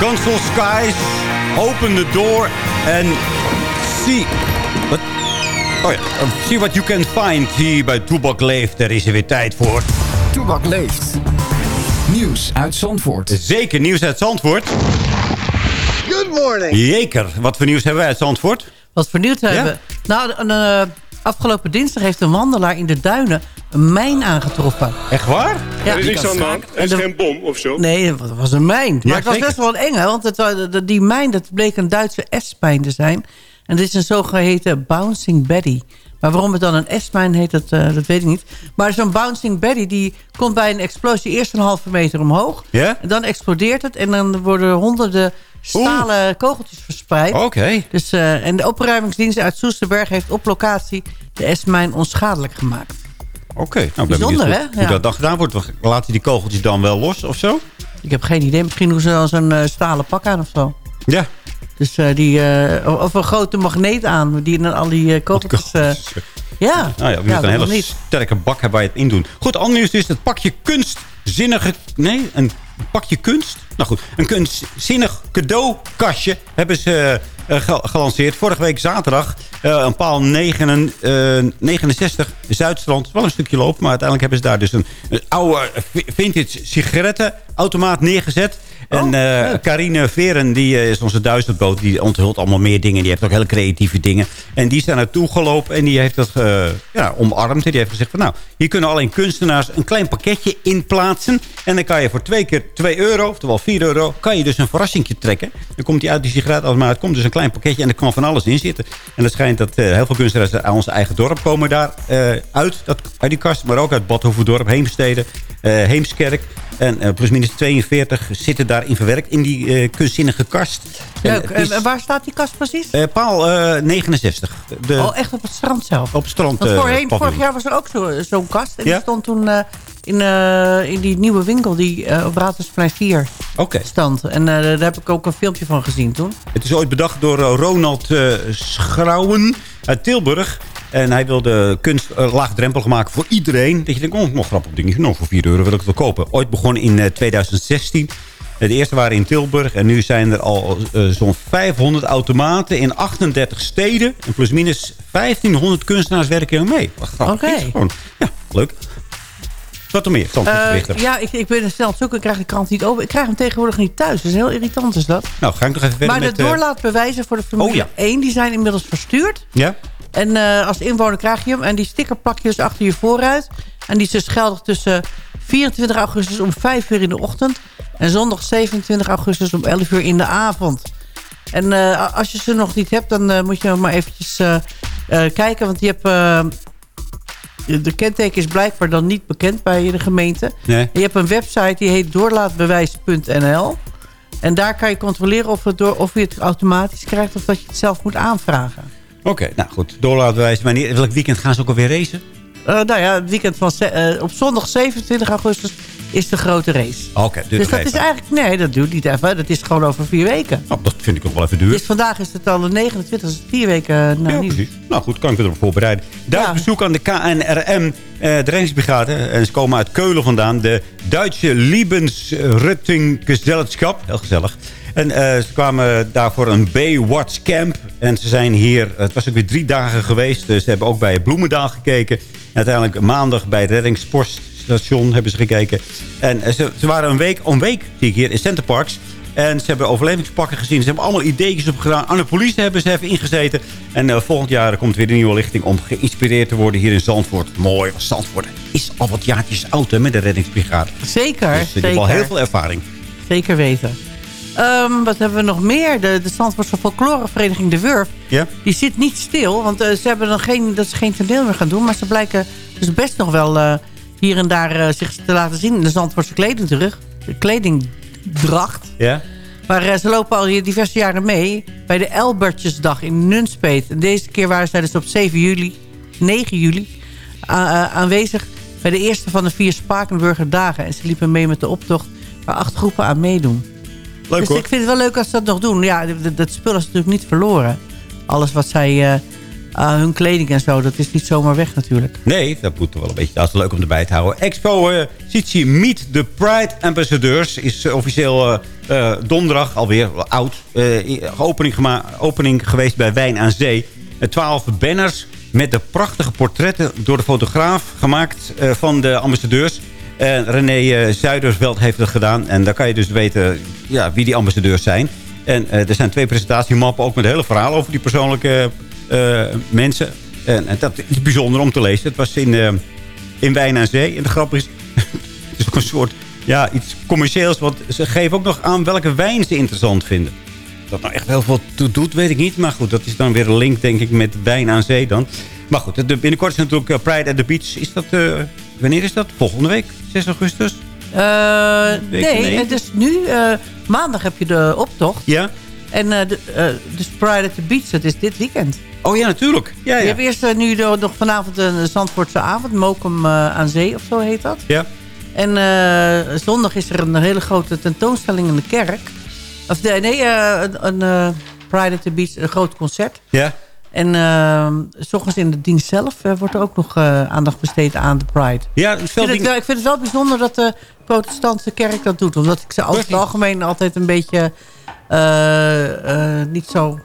N: Console Skies, Open the Door en See... Wat? Oh ja, see what you can find hier bij Toebak Leeft. Daar is er weer tijd voor.
O: Toebak leeft. Nieuws uit Zandvoort.
N: Zeker nieuws uit Zandvoort.
P: Good morning.
N: Jeker, wat voor nieuws hebben wij uit Zandvoort?
F: Wat voor nieuws hebben we? Nou, een, eh, afgelopen dinsdag heeft een wandelaar in de duinen een mijn aangetroffen.
N: Echt waar?
F: Ja.
P: er is niks aan de hand. Er is geen bom of zo.
F: Nee, het was een mijn. Maar
N: Ja,
F: het was
N: zeker.
F: best wel eng, hè? Want het, die mijn dat bleek een Duitse S-mijn te zijn. En dit is een zogeheten Bouncing Betty. Maar waarom het dan een S-mijn heet, dat, eh, dat weet ik niet. Maar zo'n Bouncing Betty die komt bij een explosie eerst een halve meter omhoog.
N: Ja?
F: En dan explodeert het en dan worden honderden stalen kogeltjes verspreid.
N: Oké.
F: Dus, eh, en de opruimingsdienst uit Soesterberg heeft op locatie de S-mijn onschadelijk gemaakt.
E: Oké, nou,
F: Bijzonder, hè?
E: hoe, hoe
F: Ja.
E: dat dan gedaan wordt. Laten die kogeltjes dan wel los of zo?
F: Ik heb geen idee. Misschien doen ze dan zo'n eh, stalen pak aan of zo.
E: Ja.
F: Dus eh, die, eh, of een grote magneet aan. Die dan al die kogeltjes... ja.
E: Nou ja, we
F: Ja,
E: een hele
F: niet?
E: sterke bak hebben waar je het in doen. Goed, ander nieuws is het pakje kunstzinnige... Nee, een pakje kunst? Nou goed, een kunstzinnig cadeaukastje hebben ze gelanceerd. Vorige week zaterdag, eh, een paal 9, eh, 69, Zuidstrand. Wel een stukje lopen, maar uiteindelijk hebben ze daar dus een, een oude vi- vintage sigarettenautomaat neergezet.
F: Oh,
E: En eh Carine Veren, die eh, is onze duizendboot, die onthult allemaal meer dingen. Die heeft ook hele creatieve dingen. En die is daar naartoe gelopen en die heeft dat eh, ja, omarmd. En die heeft gezegd van nou, hier kunnen alleen kunstenaars een klein pakketje in plaatsen. En dan kan je voor twee keer 2 euro, oftewel 4 euro, kan je dus een verrassingje trekken. Dan komt die uit die sigaretautomaat, het komt dus een klein pakketje en er kan van alles in zitten. En het schijnt dat heel veel kunstenaars uit ons eigen dorp komen daar uit, dat, uit die kast. Maar ook uit Badhoevedorp, Heemstede, Heemskerk. En eh plusminus 42 zitten daarin verwerkt in die eh, kunstzinnige kast.
F: Leuk. En,
E: is,
F: en waar staat die kast precies?
E: eh, paal eh, 69. De,
F: oh, echt op het strand zelf?
E: Op het strand.
F: Want
E: eh,
F: voorheen, vorig jaar was er ook zo- zo'n kast. En
E: Ja?
F: die stond toen eh, in, eh, in die nieuwe winkel die eh, op Raadhuisplein 4
E: Oké.
F: stond. En eh, daar heb ik ook een filmpje van gezien toen.
E: Het is ooit bedacht door eh, Ronald eh, Schrouwen uit Tilburg. En hij wilde kunst eh, laagdrempelig maken voor iedereen. Dat je denkt, oh, nog grappig dingetje. Nou, voor 4 euro wil ik het wel kopen. Ooit begonnen in eh, 2016. Eh, De eerste waren in Tilburg. En nu zijn er al eh, zo'n 500 automaten in 38 steden. En plusminus 1500 kunstenaars werken er mee.
F: Oké.
E: gewoon. Ja, leuk. Wat er meer? Zandvoortsberichten.
F: ja, ik, ik ben er snel zoeken. Ik krijg de krant niet over. Ik krijg hem tegenwoordig niet thuis. Dat is heel irritant is dat.
E: Nou, ga ik nog even verder
F: Maar
E: met...
F: de
E: eh,
F: doorlaatbewijzen voor de Formule
E: Oh, ja.
F: 1 die zijn inmiddels verstuurd.
E: ja?
F: En eh, als inwoner krijg je hem. En die sticker plak je dus achter je vooruit. En die is dus geldig tussen 24 augustus om 5 uur in de ochtend. En zondag 27 augustus om 11 uur in de avond. En eh, als je ze nog niet hebt, dan eh, moet je maar eventjes kijken. Want je hebt... de kenteken is blijkbaar dan niet bekend bij de gemeente.
E: Nee.
F: Je hebt een website die heet doorlaatbewijs.nl. En daar kan je controleren of, het door, of je het automatisch krijgt... of dat je het zelf moet aanvragen.
E: Oké, nou goed. Doorlaatbewijs. Wanneer, welk weekend gaan ze ook alweer racen?
F: Eh, nou ja, het weekend van... eh, op zondag 27 augustus is de grote race.
E: Oké,
F: dus dat
E: even.
F: is eigenlijk... Nee, dat duurt niet even. Dat is gewoon over vier weken.
E: Nou, dat vind ik nog wel even duur.
F: Dus vandaag is het al de 29, dus vier weken eh, nou
E: ja,
F: niet.
E: precies. Nou goed, kan ik erop voorbereiden. Duits bezoek aan de KNRM, eh, de reddingsbrigade. En ze komen uit Keulen vandaan. De Duitse Liebensrettinggezelschap. Heel gezellig. En eh, ze kwamen daarvoor een Baywatch camp. En ze zijn hier, het was ook weer drie dagen geweest. Dus ze hebben ook bij Bloemendaal gekeken. En uiteindelijk maandag bij het reddingsportstation hebben ze gekeken. En eh, ze, ze waren een week, een week zie ik hier, in Center Parks. En ze hebben overlevingspakken gezien. Ze hebben allemaal ideetjes opgedaan. Aan de politie hebben ze even ingezeten. En eh, volgend jaar komt weer een nieuwe lichting om geïnspireerd te worden hier in Zandvoort. Mooi, want Zandvoort is al wat jaartjes oud hè, met de reddingsbrigade.
F: Zeker,
E: Dus die hebben al heel veel ervaring.
F: Zeker weten. Ehm, wat hebben we nog meer? De, de Zandvoortse folklorevereniging De Wurf.
E: Ja?
F: Die zit niet stil. Want eh, ze hebben dan geen, dat ze geen toneel meer gaan doen. Maar ze blijken dus best nog wel eh, hier en daar eh, zich te laten zien. De Zandvoortse kleding terug. De kledingdracht.
E: Ja?
F: Maar ze lopen al hier diverse jaren mee. Bij de Elbertjesdag in Nunspeet. En deze keer waren zij dus op 7 juli, 9 juli... aanwezig bij de eerste van de vier Spakenburger dagen. En ze liepen mee met de optocht waar acht groepen aan meedoen.
E: Leuk
F: dus
E: hoor.
F: ik vind het wel leuk als ze dat nog doen. Ja, dat spul is natuurlijk niet verloren. Alles wat zij... aan hun kleding en zo, dat is niet zomaar weg natuurlijk.
E: Nee, dat moet wel een beetje. Dat is leuk om erbij te houden. Expo Cici Meet the Pride Ambassadors is eh, officieel donderdag, alweer oud, opening, opening geweest bij Wijn aan Zee. Twaalf banners met de prachtige portretten door de fotograaf gemaakt van de ambassadeurs. En René eh, Zuidersveld heeft het gedaan. En daar kan je dus weten ja, wie die ambassadeurs zijn. En eh, er zijn twee presentatiemappen, ook met hele verhaal over die persoonlijke eh, mensen. En, en dat is bijzonder om te lezen. Het was in, in Wijn aan Zee. En de grap is, [LAUGHS] het is ook een soort ja, iets commercieels. Want ze geven ook nog aan welke wijn ze interessant vinden. Dat nou echt heel veel toe doet, weet ik niet. Maar goed, dat is dan weer een link, denk ik, met Wijn aan Zee dan. Maar goed, binnenkort is natuurlijk Pride at the Beach. Is dat, wanneer is dat? Volgende week? 6 augustus? Week
F: nee,
E: nee.
F: het is nu... eh, maandag heb je de optocht.
E: Ja?
F: En eh, de, dus Pride at the Beach, dat is dit weekend.
E: Oh ja, natuurlijk. Ja,
F: Je
E: ja.
F: hebt eerst nu de- nog vanavond een Zandvoortse avond. Mokum aan Zee of zo heet dat.
E: Ja.
F: En zondag is er een hele grote tentoonstelling in de kerk. Of nee, nee een, een Pride at the Beach, een groot concert.
E: Ja.
F: En s ochtends in de dienst zelf eh, wordt er ook nog eh, aandacht besteed aan de Pride.
E: Ja,
F: ik, vind het wel, ik vind het wel bijzonder dat de protestantse kerk dat doet. Omdat ik ze over het algemeen altijd een beetje eh, niet zo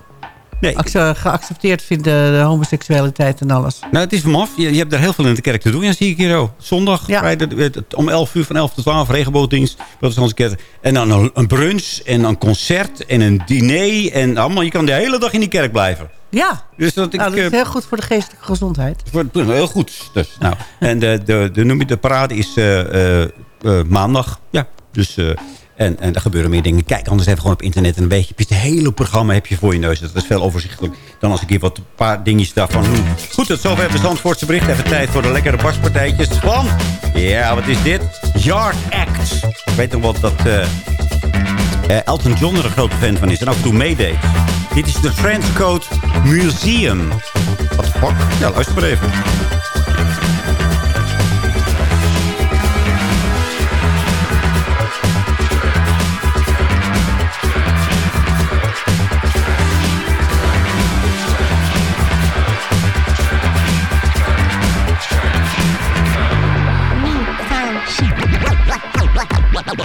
F: acce- geaccepteerd vind. De, de homoseksualiteit en alles.
E: Nou, het is maf. Je, je hebt er heel veel in de kerk te doen. Ja, zie ik hier ook. Zondag de- het- om 11 uur, van 11 tot 12, regenboogdienst. kerk. En dan een, een brunch en een concert en een diner. En allemaal, je kan de hele dag in die kerk blijven.
F: Ja,
E: Dus dat, ik,
F: nou, dat is
E: eh,
F: heel goed voor de geestelijke gezondheid.
E: wordt heel goed. Dus, nou. En de, de, de, noem je de parade is eh, eh, maandag. Ja, dus... eh, en, en er gebeuren meer dingen. Kijk anders even gewoon op internet. En een beetje het hele programma heb je voor je neus. Dat is veel overzichtelijk dan als ik hier wat een paar dingetjes daarvan noem. Goed, tot zover de Zandvoortse bericht. Even tijd voor de lekkere baspartijtjes van... Ja, wat is dit? Yard Act. Ik weet nog wel dat eh, eh, Elton John er een grote fan van is. En af en toe meedeed. Dit is de Trenchcoat Museum. Wat fuck? Ja, luister maar even.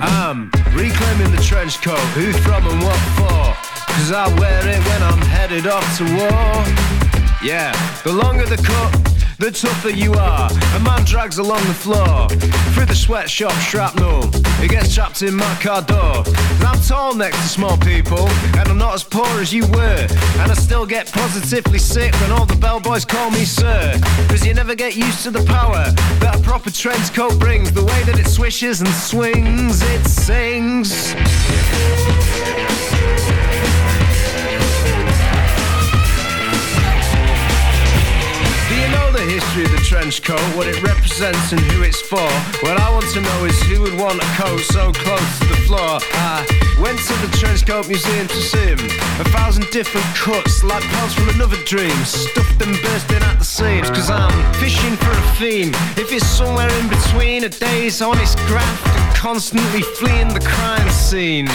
Q: I'm reclaiming the trench coat. Who from and what for? Cause I wear it when I'm headed off to war. Yeah, the longer the cut, the tougher you are. A man drags along the floor through the sweatshop shrapnel. He gets trapped in my car door. And I'm tall next to small people, and I'm not as poor as you were. And I still get positively sick when all the bellboys call me sir. Cause you never get used to the power that a proper trench coat brings. The way that it swishes and swings, it sings. Trench coat, what it represents and who it's for? What I want to know is who would want a coat so close to the floor. I went to the trench coat museum to see him. A thousand different cuts, like pearls from another dream, stuffed and bursting at the seams. Cause I'm fishing for a theme. If it's somewhere in between a day's honest graft and constantly fleeing the crime scene.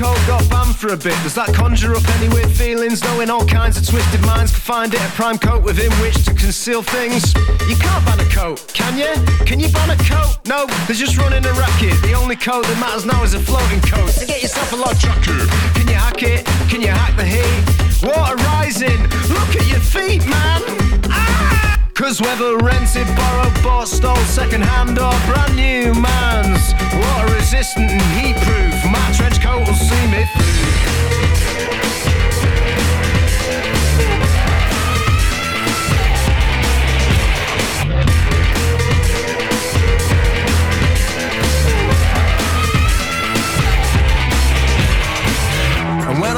Q: Coat got banned for a bit. Does that conjure up any weird feelings? Knowing all kinds of twisted minds can find it a prime coat within which to conceal things. You can't ban a coat, can you? Can you ban a coat? No, they're just running a racket. The only coat that matters now is a floating coat. So get yourself a log jacket. Can you hack it? Can you hack the heat? Water rising. Look at your feet, man. Ah! Cause whether rented, borrowed, bought, stole, second hand or brand new man's Water resistant and heat proof, my trench coat will see me through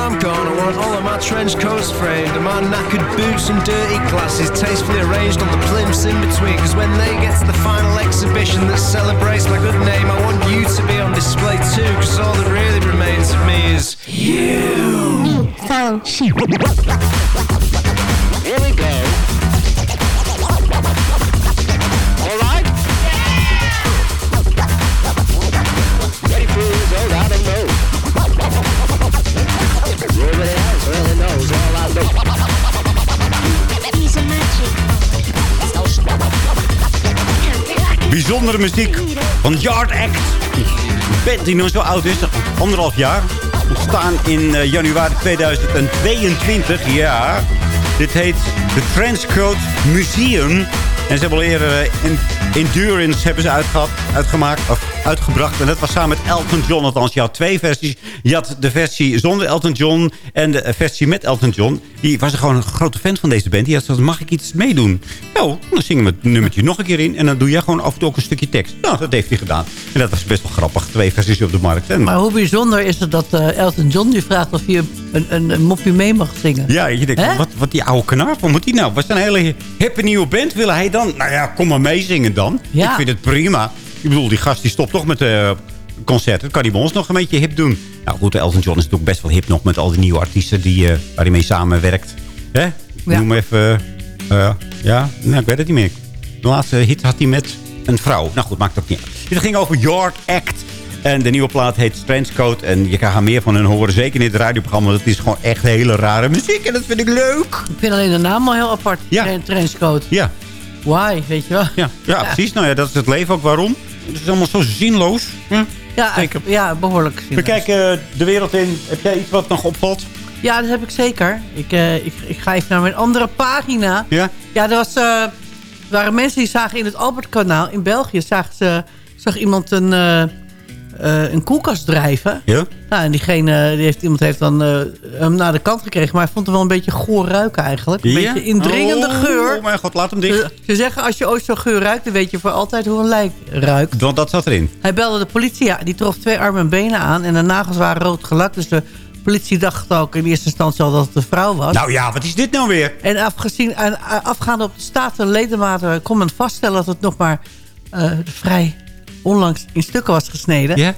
Q: I'm gone, I want all of my trench coats framed And my knackered boots and dirty glasses Tastefully arranged on the plimps in between. Cause when they get to the final exhibition That celebrates my good name I want you to be on display too Cause all that really remains of me is You. Here we go
E: Bijzondere muziek van Yard Act. Band die nog zo oud is, anderhalf jaar. Ontstaan in eh, januari 2022, ja. Dit heet de Trenchcoat Museum. En ze hebben al eerder eh, Endurance hebben ze uitgehad, uitgemaakt, of uitgebracht. En dat was samen met Elton John. Althans, je had twee versies. Je had de versie zonder Elton John en de versie met Elton John. Die was er gewoon een grote fan van deze band. Die had gezegd, mag ik iets meedoen? Nou, dan zingen we het nummertje nog een keer in. En dan doe jij gewoon af en toe ook een stukje tekst. Nou, dat heeft hij gedaan. En dat was best wel grappig. Twee versies op de markt. En
F: Maar hoe bijzonder is het dat eh, Elton John nu vraagt of je een, een, een mopje mee mag zingen?
E: Ja, je denkt, wat, wat die oude kanaar, wat moet die nou? Was een hele hippe nieuwe band? Wil hij dan? Nou ja, kom maar meezingen dan.
F: Ja.
E: Ik vind het prima. Ik bedoel, die gast die stopt toch met eh concerten. Dat kan hij bij ons nog een beetje hip doen. Nou goed, Elton John is natuurlijk best wel hip nog... met al die nieuwe artiesten die, eh, waar hij mee samenwerkt. Hè?
F: Ja.
E: Noem even... eh, ja, nou, ik weet het niet meer. De laatste hit had hij met een vrouw. Nou goed, maakt ook niet uit. Dit ging over Yard Act. En de nieuwe plaat heet Trenchcoat. En je kan meer van hun horen. Zeker in het radioprogramma. want Het is gewoon echt hele rare muziek. En dat vind ik leuk.
F: Ik vind alleen de naam al heel apart.
E: Ja.
F: Tren- Trenchcoat.
E: Ja,
F: Why, weet je wel?
E: ja, ja, precies. Nou ja, dat is het leven ook. Waarom? Het is allemaal zo zinloos. Ja.
F: Ja,
E: Zeker.
F: ja behoorlijk.
E: We kijken eh, de wereld in. Heb jij iets wat nog opvalt?
F: Ja, dat heb ik zeker. Ik, eh, ik, ik ga even naar mijn andere pagina.
E: Ja?
F: Ja, er, was, eh, er waren mensen die zagen in het Albertkanaal in België... Zagen ze, zag iemand een, eh, eh, een koelkast drijven.
E: Ja?
F: Nou, en diegene, die heeft, iemand heeft dan eh, hem naar de kant gekregen... maar hij vond er wel een beetje goor ruiken eigenlijk. Een
E: Ja?
F: beetje indringende
E: Oh,
F: geur.
E: Oh mijn god, laat hem dicht.
F: Ze, ze zeggen, als je ooit zo'n geur ruikt... dan weet je voor altijd hoe een lijk ruikt.
E: Want dat zat erin.
F: Hij belde de politie, ja, die trof twee armen en benen aan... en de nagels waren rood gelakt. Dus de politie dacht ook in eerste instantie al dat het een vrouw was.
E: Nou ja, wat is dit nou weer?
F: En afgezien, en, eh, afgaande op de staten ledematen kon men vaststellen dat het nog maar eh, vrij onlangs in stukken was gesneden.
E: Ja?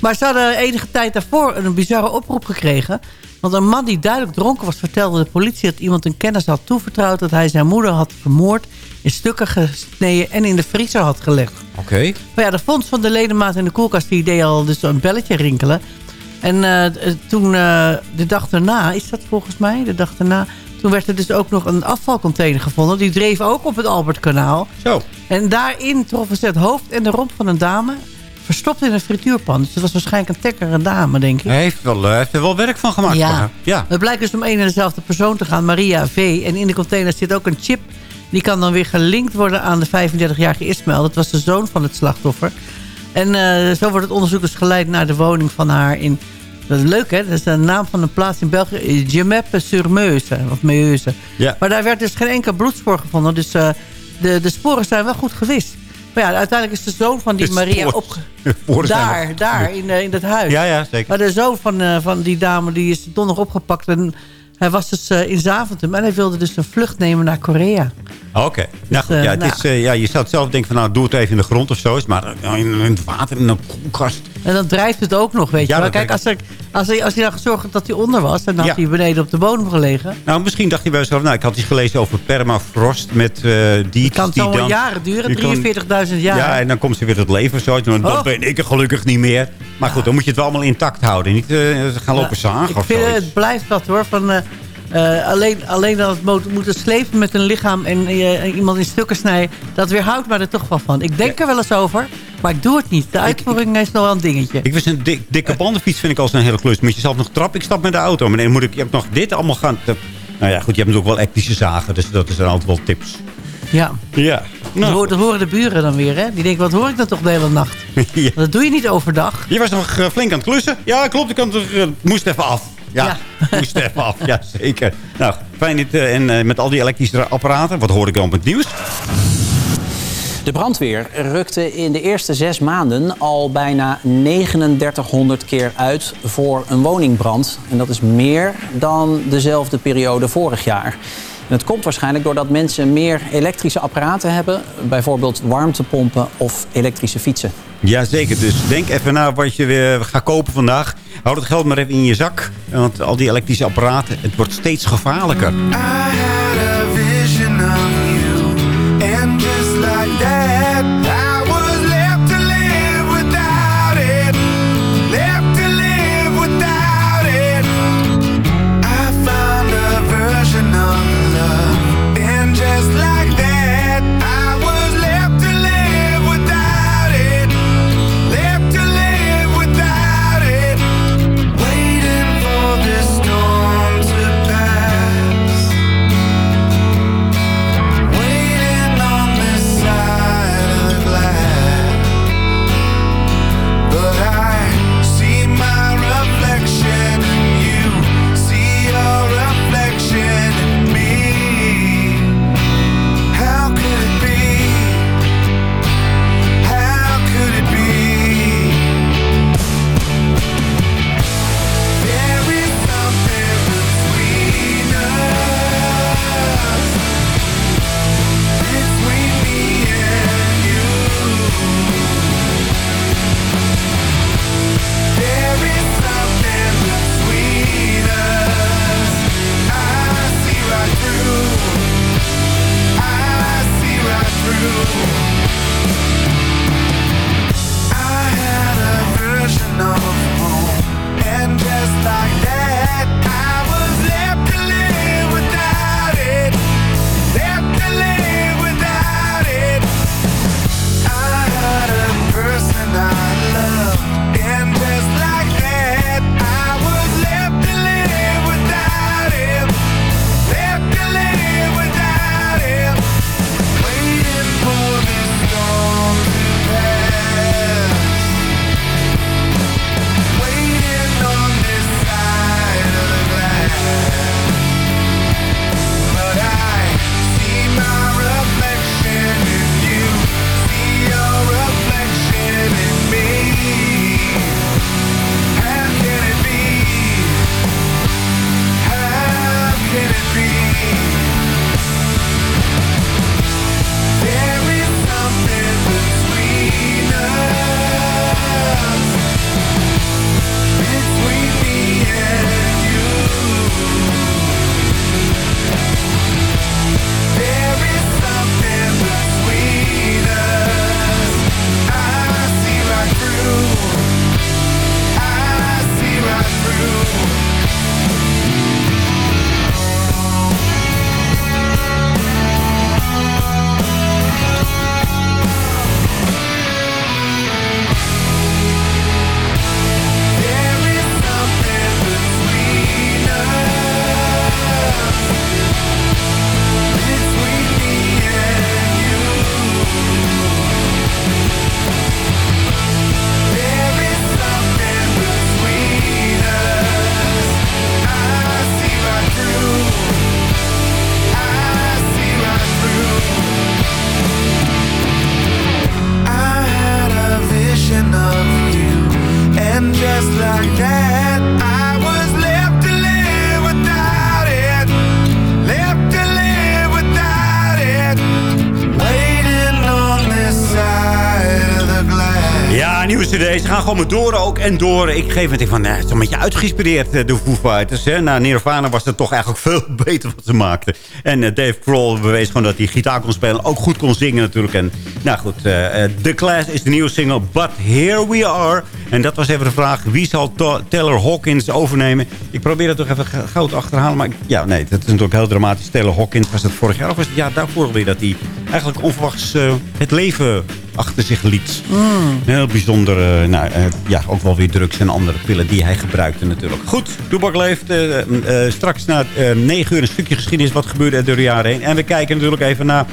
F: Maar ze hadden enige tijd daarvoor een bizarre oproep gekregen. Want een man die duidelijk dronken was vertelde de politie dat iemand een kennis had toevertrouwd dat hij zijn moeder had vermoord, in stukken gesneden en in de vriezer had gelegd.
E: Oké.
F: Maar ja, de fonds van de ledemaat in de koelkast die deed al dus een belletje rinkelen. En eh, d- toen, eh, de dag daarna, is dat volgens mij, de dag daarna... toen werd er dus ook nog een afvalcontainer gevonden. Die dreef ook op het Albertkanaal.
E: Zo.
F: En daarin troffen ze het hoofd en de romp van een dame... verstopt in een frituurpan. Dus het was waarschijnlijk een tekkere dame, denk ik.
E: Hij heeft, wel, eh, heeft er wel werk van gemaakt.
F: Ja. Het blijkt dus om één en dezelfde persoon te gaan, Maria V. En in de container zit ook een chip. Die kan dan weer gelinkt worden aan de 35-jarige Ismaël. Dat was de zoon van het slachtoffer. En eh, zo wordt het onderzoek dus geleid naar de woning van haar in... Dat is leuk, hè? Dat is de naam van een plaats in België. Gemeppe-sur-Meuse. Of Meuse.
E: Ja.
F: Maar daar werd dus geen enkel bloedspoor gevonden. Dus eh, de, de sporen zijn wel goed gewist. Maar ja, uiteindelijk is de zoon van die
E: De
F: Maria op... [LAUGHS] Daar, daar, in, eh, in dat huis.
E: Ja, ja, zeker.
F: Maar de zoon van, eh, van die dame die is donderdag opgepakt. En hij was dus eh, in Zaventem. En hij wilde dus een vlucht nemen naar Korea.
E: Oké. Nou goed,
F: eh,
E: ja, het
F: nou.
E: is, eh, ja, je zou het zelf denken van nou, doe het even in de grond of zo. is Maar in, in het water, in een koelkast.
F: En dan drijft het ook nog, weet je
E: Ja,
F: wel.
E: dat
F: Kijk, als, er, als, hij, als hij nou gezorgd had dat hij onder was... dan had
E: Ja.
F: hij beneden op de bodem gelegen.
E: Nou, misschien dacht hij bij zichzelf, nou, ik had iets gelezen over permafrost met eh die
F: Het kan zo
E: dan...
F: jaren duren,
E: Je kan-
F: 43.000 jaar.
E: Ja, en dan komt ze weer tot leven of zo. Dan, dan
F: Oh.
E: ben ik er gelukkig niet meer. Maar goed, dan moet je het wel allemaal intact houden. Niet eh, gaan lopen zagen
F: Ik
E: of
F: vind het blijft wat hoor. Van, eh, eh, alleen, alleen dat het moet, moeten slepen met een lichaam en eh, iemand in stukken snijden. Dat weerhoudt mij er toch wel van. Ik denk er wel eens over, maar ik doe het niet. De uitvoering is nog wel een dingetje.
E: Ik wist een dik, dikke bandenfiets vind ik als een hele klus. Moet je zelf nog trappen. Ik stap met de auto. Maar moet ik, je hebt nog dit allemaal gaan... te- nou ja, goed, je hebt natuurlijk wel elektrische zagen. Dus dat zijn altijd wel tips.
F: Ja.
E: Ja.
F: Dat, horen, dat horen de buren dan weer, hè? Die denken, wat hoor ik dan toch de hele nacht? [LAUGHS]
E: ja.
F: Dat doe je niet overdag.
E: Je was nog eh, flink aan het klussen. Ja, klopt. Ik eh, moest even af. Ja, [LAUGHS] moest even af. Ja, zeker. Nou, fijn dit. eh, en eh, met al die elektrische apparaten. Wat hoor ik dan op het nieuws?
H: De brandweer rukte in de eerste zes maanden al bijna 3900 keer uit voor een woningbrand. En dat is meer dan dezelfde periode vorig jaar. En het komt waarschijnlijk doordat mensen meer elektrische apparaten hebben. Bijvoorbeeld warmtepompen of elektrische fietsen.
E: Jazeker, dus denk even na wat je weer gaat kopen vandaag. Houd het geld maar even in je zak. Want al die elektrische apparaten, het wordt steeds gevaarlijker.
L: I had a vision of you, and just like that,
E: gaan gewoon maar door ook en door. Ik geef het van, het is een beetje uitgeïnspireerd, eh, de Foo Fighters. Hè. Na Nirvana was het toch eigenlijk [LAUGHS] veel beter wat ze maakten. En eh, Dave Grohl bewees gewoon dat hij gitaar kon spelen. Ook goed kon zingen natuurlijk. En nou goed, eh, eh, The Class is de nieuwe single. But Here We Are. En dat was even de vraag, wie zal Taylor Hawkins overnemen? Ik probeer het toch even g- gauw te achterhalen. Maar ja, nee, dat is natuurlijk heel dramatisch. Taylor Hawkins was het vorig jaar of was het jaar daarvoor weer... dat hij eigenlijk onverwachts eh, het leven achter zich liet. Heel bijzonder. eh, nou, eh, ja, ook wel weer drugs en andere pillen die hij gebruikte natuurlijk. Goed, Toebak leeft eh, straks na eh 9 uur een stukje geschiedenis. Wat gebeurde er door de jaren heen. En we kijken natuurlijk even naar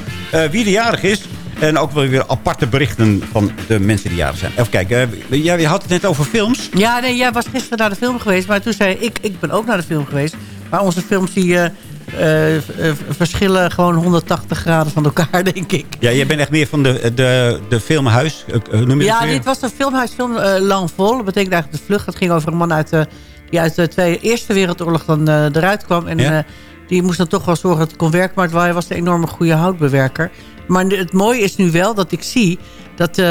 E: wie de jarig is. En ook wel weer aparte berichten van de mensen die jarig zijn. Even kijken. eh, jij had het net over films.
F: Ja, nee, jij was gisteren naar de film geweest. Maar toen zei ik, ik ben ook naar de film geweest. Maar onze films die eh, verschillen gewoon 180 graden van elkaar, [LAUGHS] denk ik.
E: Ja, jij bent echt meer van de, de, de filmhuis. eh, noem je
F: Ja, dit was een filmhuisfilm uh, Lang Vol. Dat betekent eigenlijk de vlucht. Het ging over een man uit de, die uit de Tweede Eerste Wereldoorlog dan eruit kwam. En
E: Ja.
F: die moest dan toch wel zorgen dat het kon werken. Maar hij was een enorme goede houtbewerker. Maar het mooie is nu wel dat ik zie dat uh,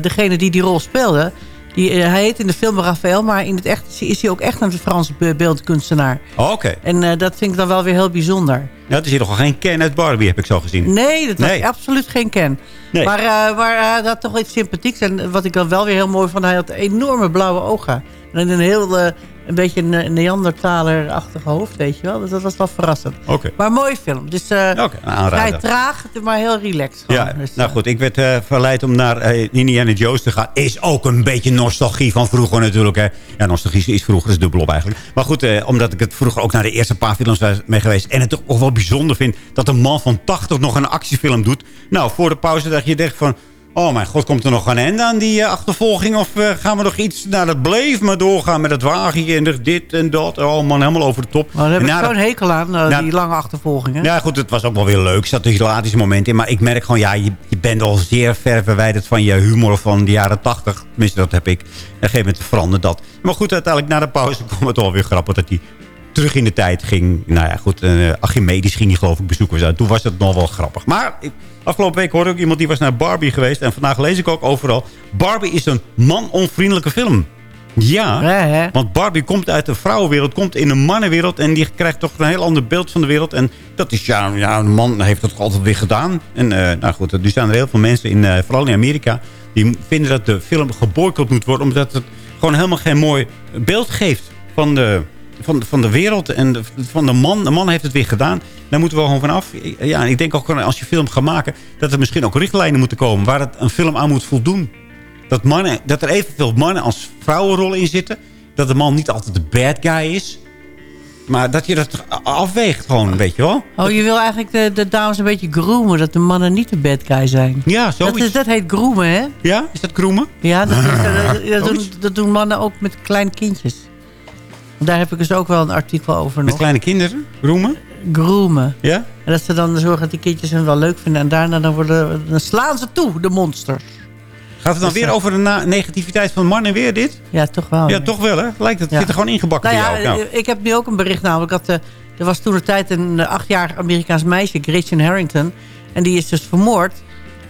F: degene die die rol speelde... Die, uh, hij heet in de film Raphaël, maar in het echt is hij ook echt een Franse beeldkunstenaar.
E: Oh, Oké.
F: En uh, dat vind ik dan wel weer heel bijzonder.
E: Het is hier nog geen Ken uit Barbie, heb ik zo gezien.
F: Nee, dat was
E: Nee.
F: absoluut geen Ken.
E: Nee.
F: Maar, uh, maar hij had toch iets sympathieks. En wat ik dan wel weer heel mooi vond, hij had enorme blauwe ogen. En een heel, een beetje een Neandertaler-achtige hoofd, weet je wel. Dus dat was wel verrassend.
E: Oké.
F: Maar een mooie film. Dus uh,
E: een aanrader.
F: vrij traag, maar heel relaxed. gewoon.
E: Ja,
F: Dus,
E: nou goed, ik werd eh, verleid om naar eh, Indiana Jones te gaan. Is ook een beetje nostalgie van vroeger natuurlijk. Hè. Ja, nostalgie is vroeger, is dubbelop eigenlijk. Maar goed, eh, omdat ik het vroeger ook naar de eerste paar films was mee geweest... en het toch ook wel bijzonder vind dat een man van 80 nog een actiefilm doet. Nou, voor de pauze dat je denkt van... Oh mijn god, komt er nog een einde aan die uh, achtervolging? Of uh, gaan we nog iets... Nou, dat bleef maar doorgaan met het wagentje en dit en dat. Oh man, helemaal over de top.
F: Maar daar heb ik zo'n hekel aan, uh,
E: Nou,
F: die lange achtervolgingen.
E: ja, goed, het was ook wel weer leuk. Er zaten hilarische momenten in. Maar ik merk gewoon, ja, je, je bent al zeer ver verwijderd van je humor van de jaren tachtig. Tenminste, dat heb ik. En op een gegeven moment veranderde dat. Maar goed, uiteindelijk na de pauze [LAUGHS] kwam het alweer grappig dat hij terug in de tijd ging. Nou ja, goed, uh, Archimedes ging hij geloof ik bezoeken. Dus, Toen was het nog wel grappig. Maar ik- afgelopen week hoorde ik iemand die was naar Barbie geweest. En vandaag lees ik ook overal. Barbie is een man-onvriendelijke film. Ja, want Barbie komt uit de vrouwenwereld, komt in een mannenwereld... en die krijgt toch een heel ander beeld van de wereld. En dat is, ja, ja een man heeft dat toch altijd weer gedaan. En eh, nou goed, nu staan er heel veel mensen, in, eh, vooral in Amerika... die vinden dat de film geboycott moet worden... omdat het gewoon helemaal geen mooi beeld geeft van de, van, van de wereld en de- van de man. De man heeft het weer gedaan. Daar moeten we gewoon vanaf. Ja, ik denk ook als je film gaat maken... dat er misschien ook richtlijnen moeten komen... waar het een film aan moet voldoen. Dat, mannen, dat er evenveel mannen als vrouwenrollen in zitten. Dat de man niet altijd de bad guy is. Maar dat je dat afweegt gewoon, weet je wel.
F: Oh, je wil eigenlijk de, de dames een beetje groomen, dat de mannen niet de bad guy zijn.
E: Ja,
F: Dat,
E: zoiets.
F: is, dat heet groomen, hè?
E: Ja, is dat kroemen?
F: Ja, dat, is- [LAUGHS] dat- dat, doen, dat doen mannen ook met kleine kindjes. Daar heb ik dus ook wel een artikel over
E: Met
F: nog.
E: kleine kinderen? Roemen?
F: Groomen.
E: Ja?
F: En dat ze dan zorgen dat die kindjes hen wel leuk vinden. En daarna dan worden, dan slaan ze toe, de monsters.
E: Gaat het dan
F: Dus,
E: weer
F: eh,
E: over de negativiteit van mannen weer dit?
F: Ja, toch wel.
E: Ja, toch wel hè? Lijkt het.
F: Ja.
E: zit er gewoon ingebakken
F: Nou ja,
E: jou. Nou.
F: ik heb nu ook een bericht namelijk. Dat, eh, er was toen de tijd een eh, achtjarig Amerikaans meisje, Gretchen Harrington. En die is dus vermoord.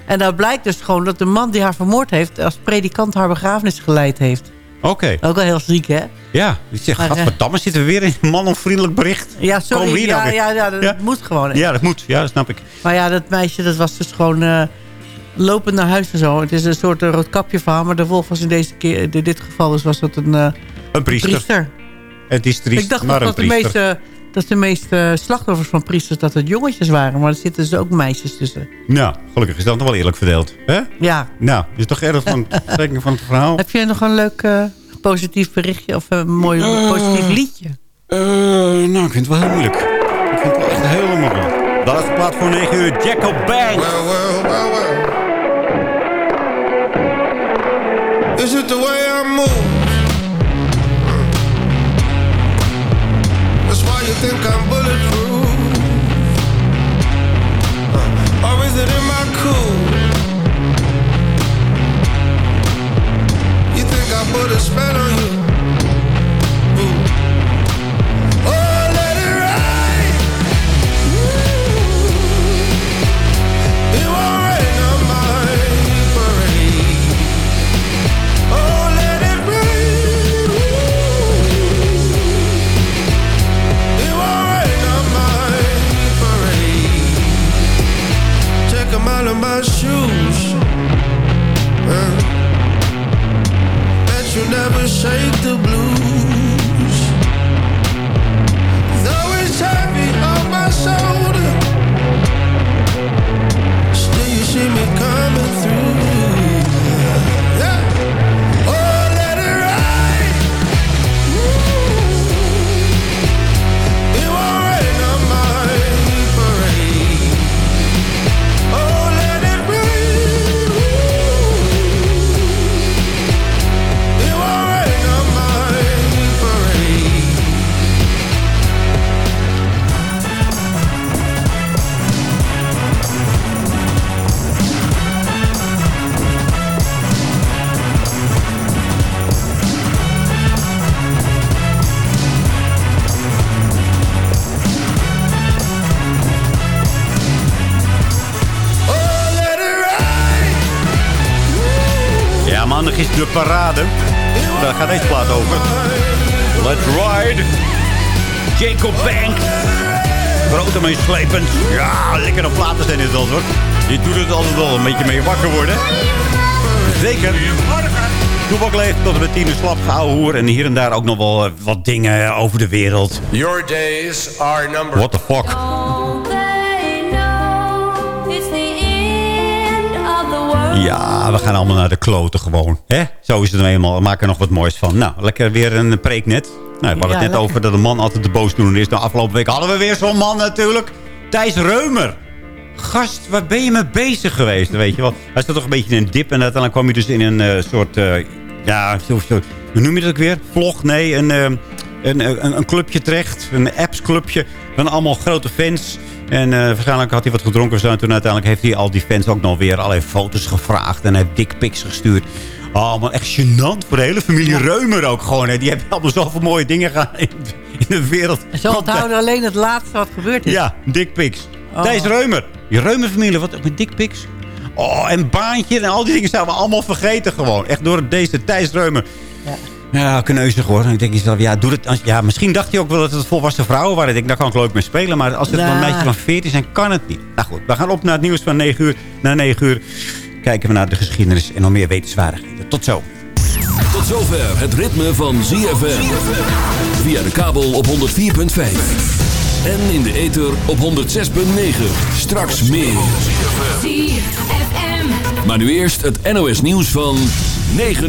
F: En dat blijkt dus gewoon dat de man die haar vermoord heeft... als predikant haar begrafenis geleid heeft.
E: Oké.
F: Ook wel heel ziek, hè?
E: Ja, ik zeg,
F: eh,
E: gadverdamme, zitten we weer in een man-onvriendelijk bericht.
F: Ja, sorry.
E: hier
F: Ja,
E: nou
F: ja, ja, dat
E: Ja?
F: moet gewoon.
E: Ja, dat moet. Ja, dat snap ik.
F: Maar ja, dat meisje dat was dus gewoon eh, lopend naar huis en zo. Het is een soort uh, roodkapje verhaal. Maar de wolf was in, deze keer, in dit geval dus was dat een
E: Een priester.
F: priester.
E: Het is triest,
F: Ik dacht
E: maar een
F: dat de meeste, dat de meeste slachtoffers van priesters dat het jongetjes waren. Maar er zitten dus ook meisjes tussen.
E: Nou, gelukkig is dat nog wel eerlijk verdeeld. hè?
F: Ja.
E: Nou, is toch erg van het van het verhaal?
F: Heb je nog een leuk eh, positief berichtje of een mooi
E: Eh.
F: positief liedje?
E: Eh, nou, ik vind het wel heel moeilijk. Ik vind het wel echt heel moeilijk. De laatste plaat voor 9 uur, Jacob Banks.
N: Is it the way cool? You think I put a spell on you? my shoes. Uh, Bet you never shake the blues.
E: Maandag is de parade. Daar gaat deze plaat over. Let's ride. Jacob Bank. Groot en meeslepend. Ja, lekker op platen zijn dit al hoor. Die doet het altijd wel een beetje mee wakker worden. Zeker. Toebak leeft tot en met tien uur slap gehouden hoer. En hier en daar ook nog wel eh, wat dingen over de wereld.
R: Your days are numbered.
E: What the fuck? Ja, we gaan allemaal naar de kloten gewoon. Hè? Zo is het nou eenmaal. We maken er nog wat moois van. Nou, lekker weer een preek net. Nou, we hadden het net
F: lekker.
E: over dat een man altijd de boosdoener is. De afgelopen week hadden we weer zo'n man natuurlijk. Thijs Reumer. Gast, waar ben je mee bezig geweest? Weet je wel? Hij zat toch een beetje in een dip. En uiteindelijk kwam hij dus in een eh, soort... eh, ja, zo, zo, hoe noem je dat ook weer? Vlog? Nee, een, eh, een, een, een clubje terecht. Een appsclubje van allemaal grote fans. En eh, waarschijnlijk had hij wat gedronken zo. En toen uiteindelijk heeft hij al die fans ook nog weer allerlei foto's gevraagd. En hij heeft dickpics gestuurd. Oh, maar echt gênant voor de hele familie Reumer ook gewoon. Hè. Die hebben allemaal zoveel mooie dingen gedaan in, in de wereld.
F: Ze onthouden alleen het laatste wat gebeurd is.
E: Ja, dickpics.
F: Oh.
E: Thijs Reumer. Die Reumer-familie, wat met dickpics? Oh, en baantje en al die dingen zijn we allemaal vergeten gewoon. Echt door deze Thijs Reumer.
F: Ja.
E: Ja, kneuzig hoor. Ik denk jezelf, ja, doe het. als- Ja, misschien dacht hij ook wel dat het volwassen vrouwen waren. Ik denk, daar kan ik leuk mee spelen. Maar als het
F: Ja.
E: een meisje van 14 zijn, kan het niet. Nou goed, we gaan op naar het nieuws van 9 uur. Na 9 uur kijken we naar de geschiedenis en nog meer wetenswaardigheden. Tot zo.
B: Tot zover het ritme van ZFM. Via de kabel op 104.5. En in de ether op 106.9. Straks meer. Maar nu eerst het NOS nieuws van 9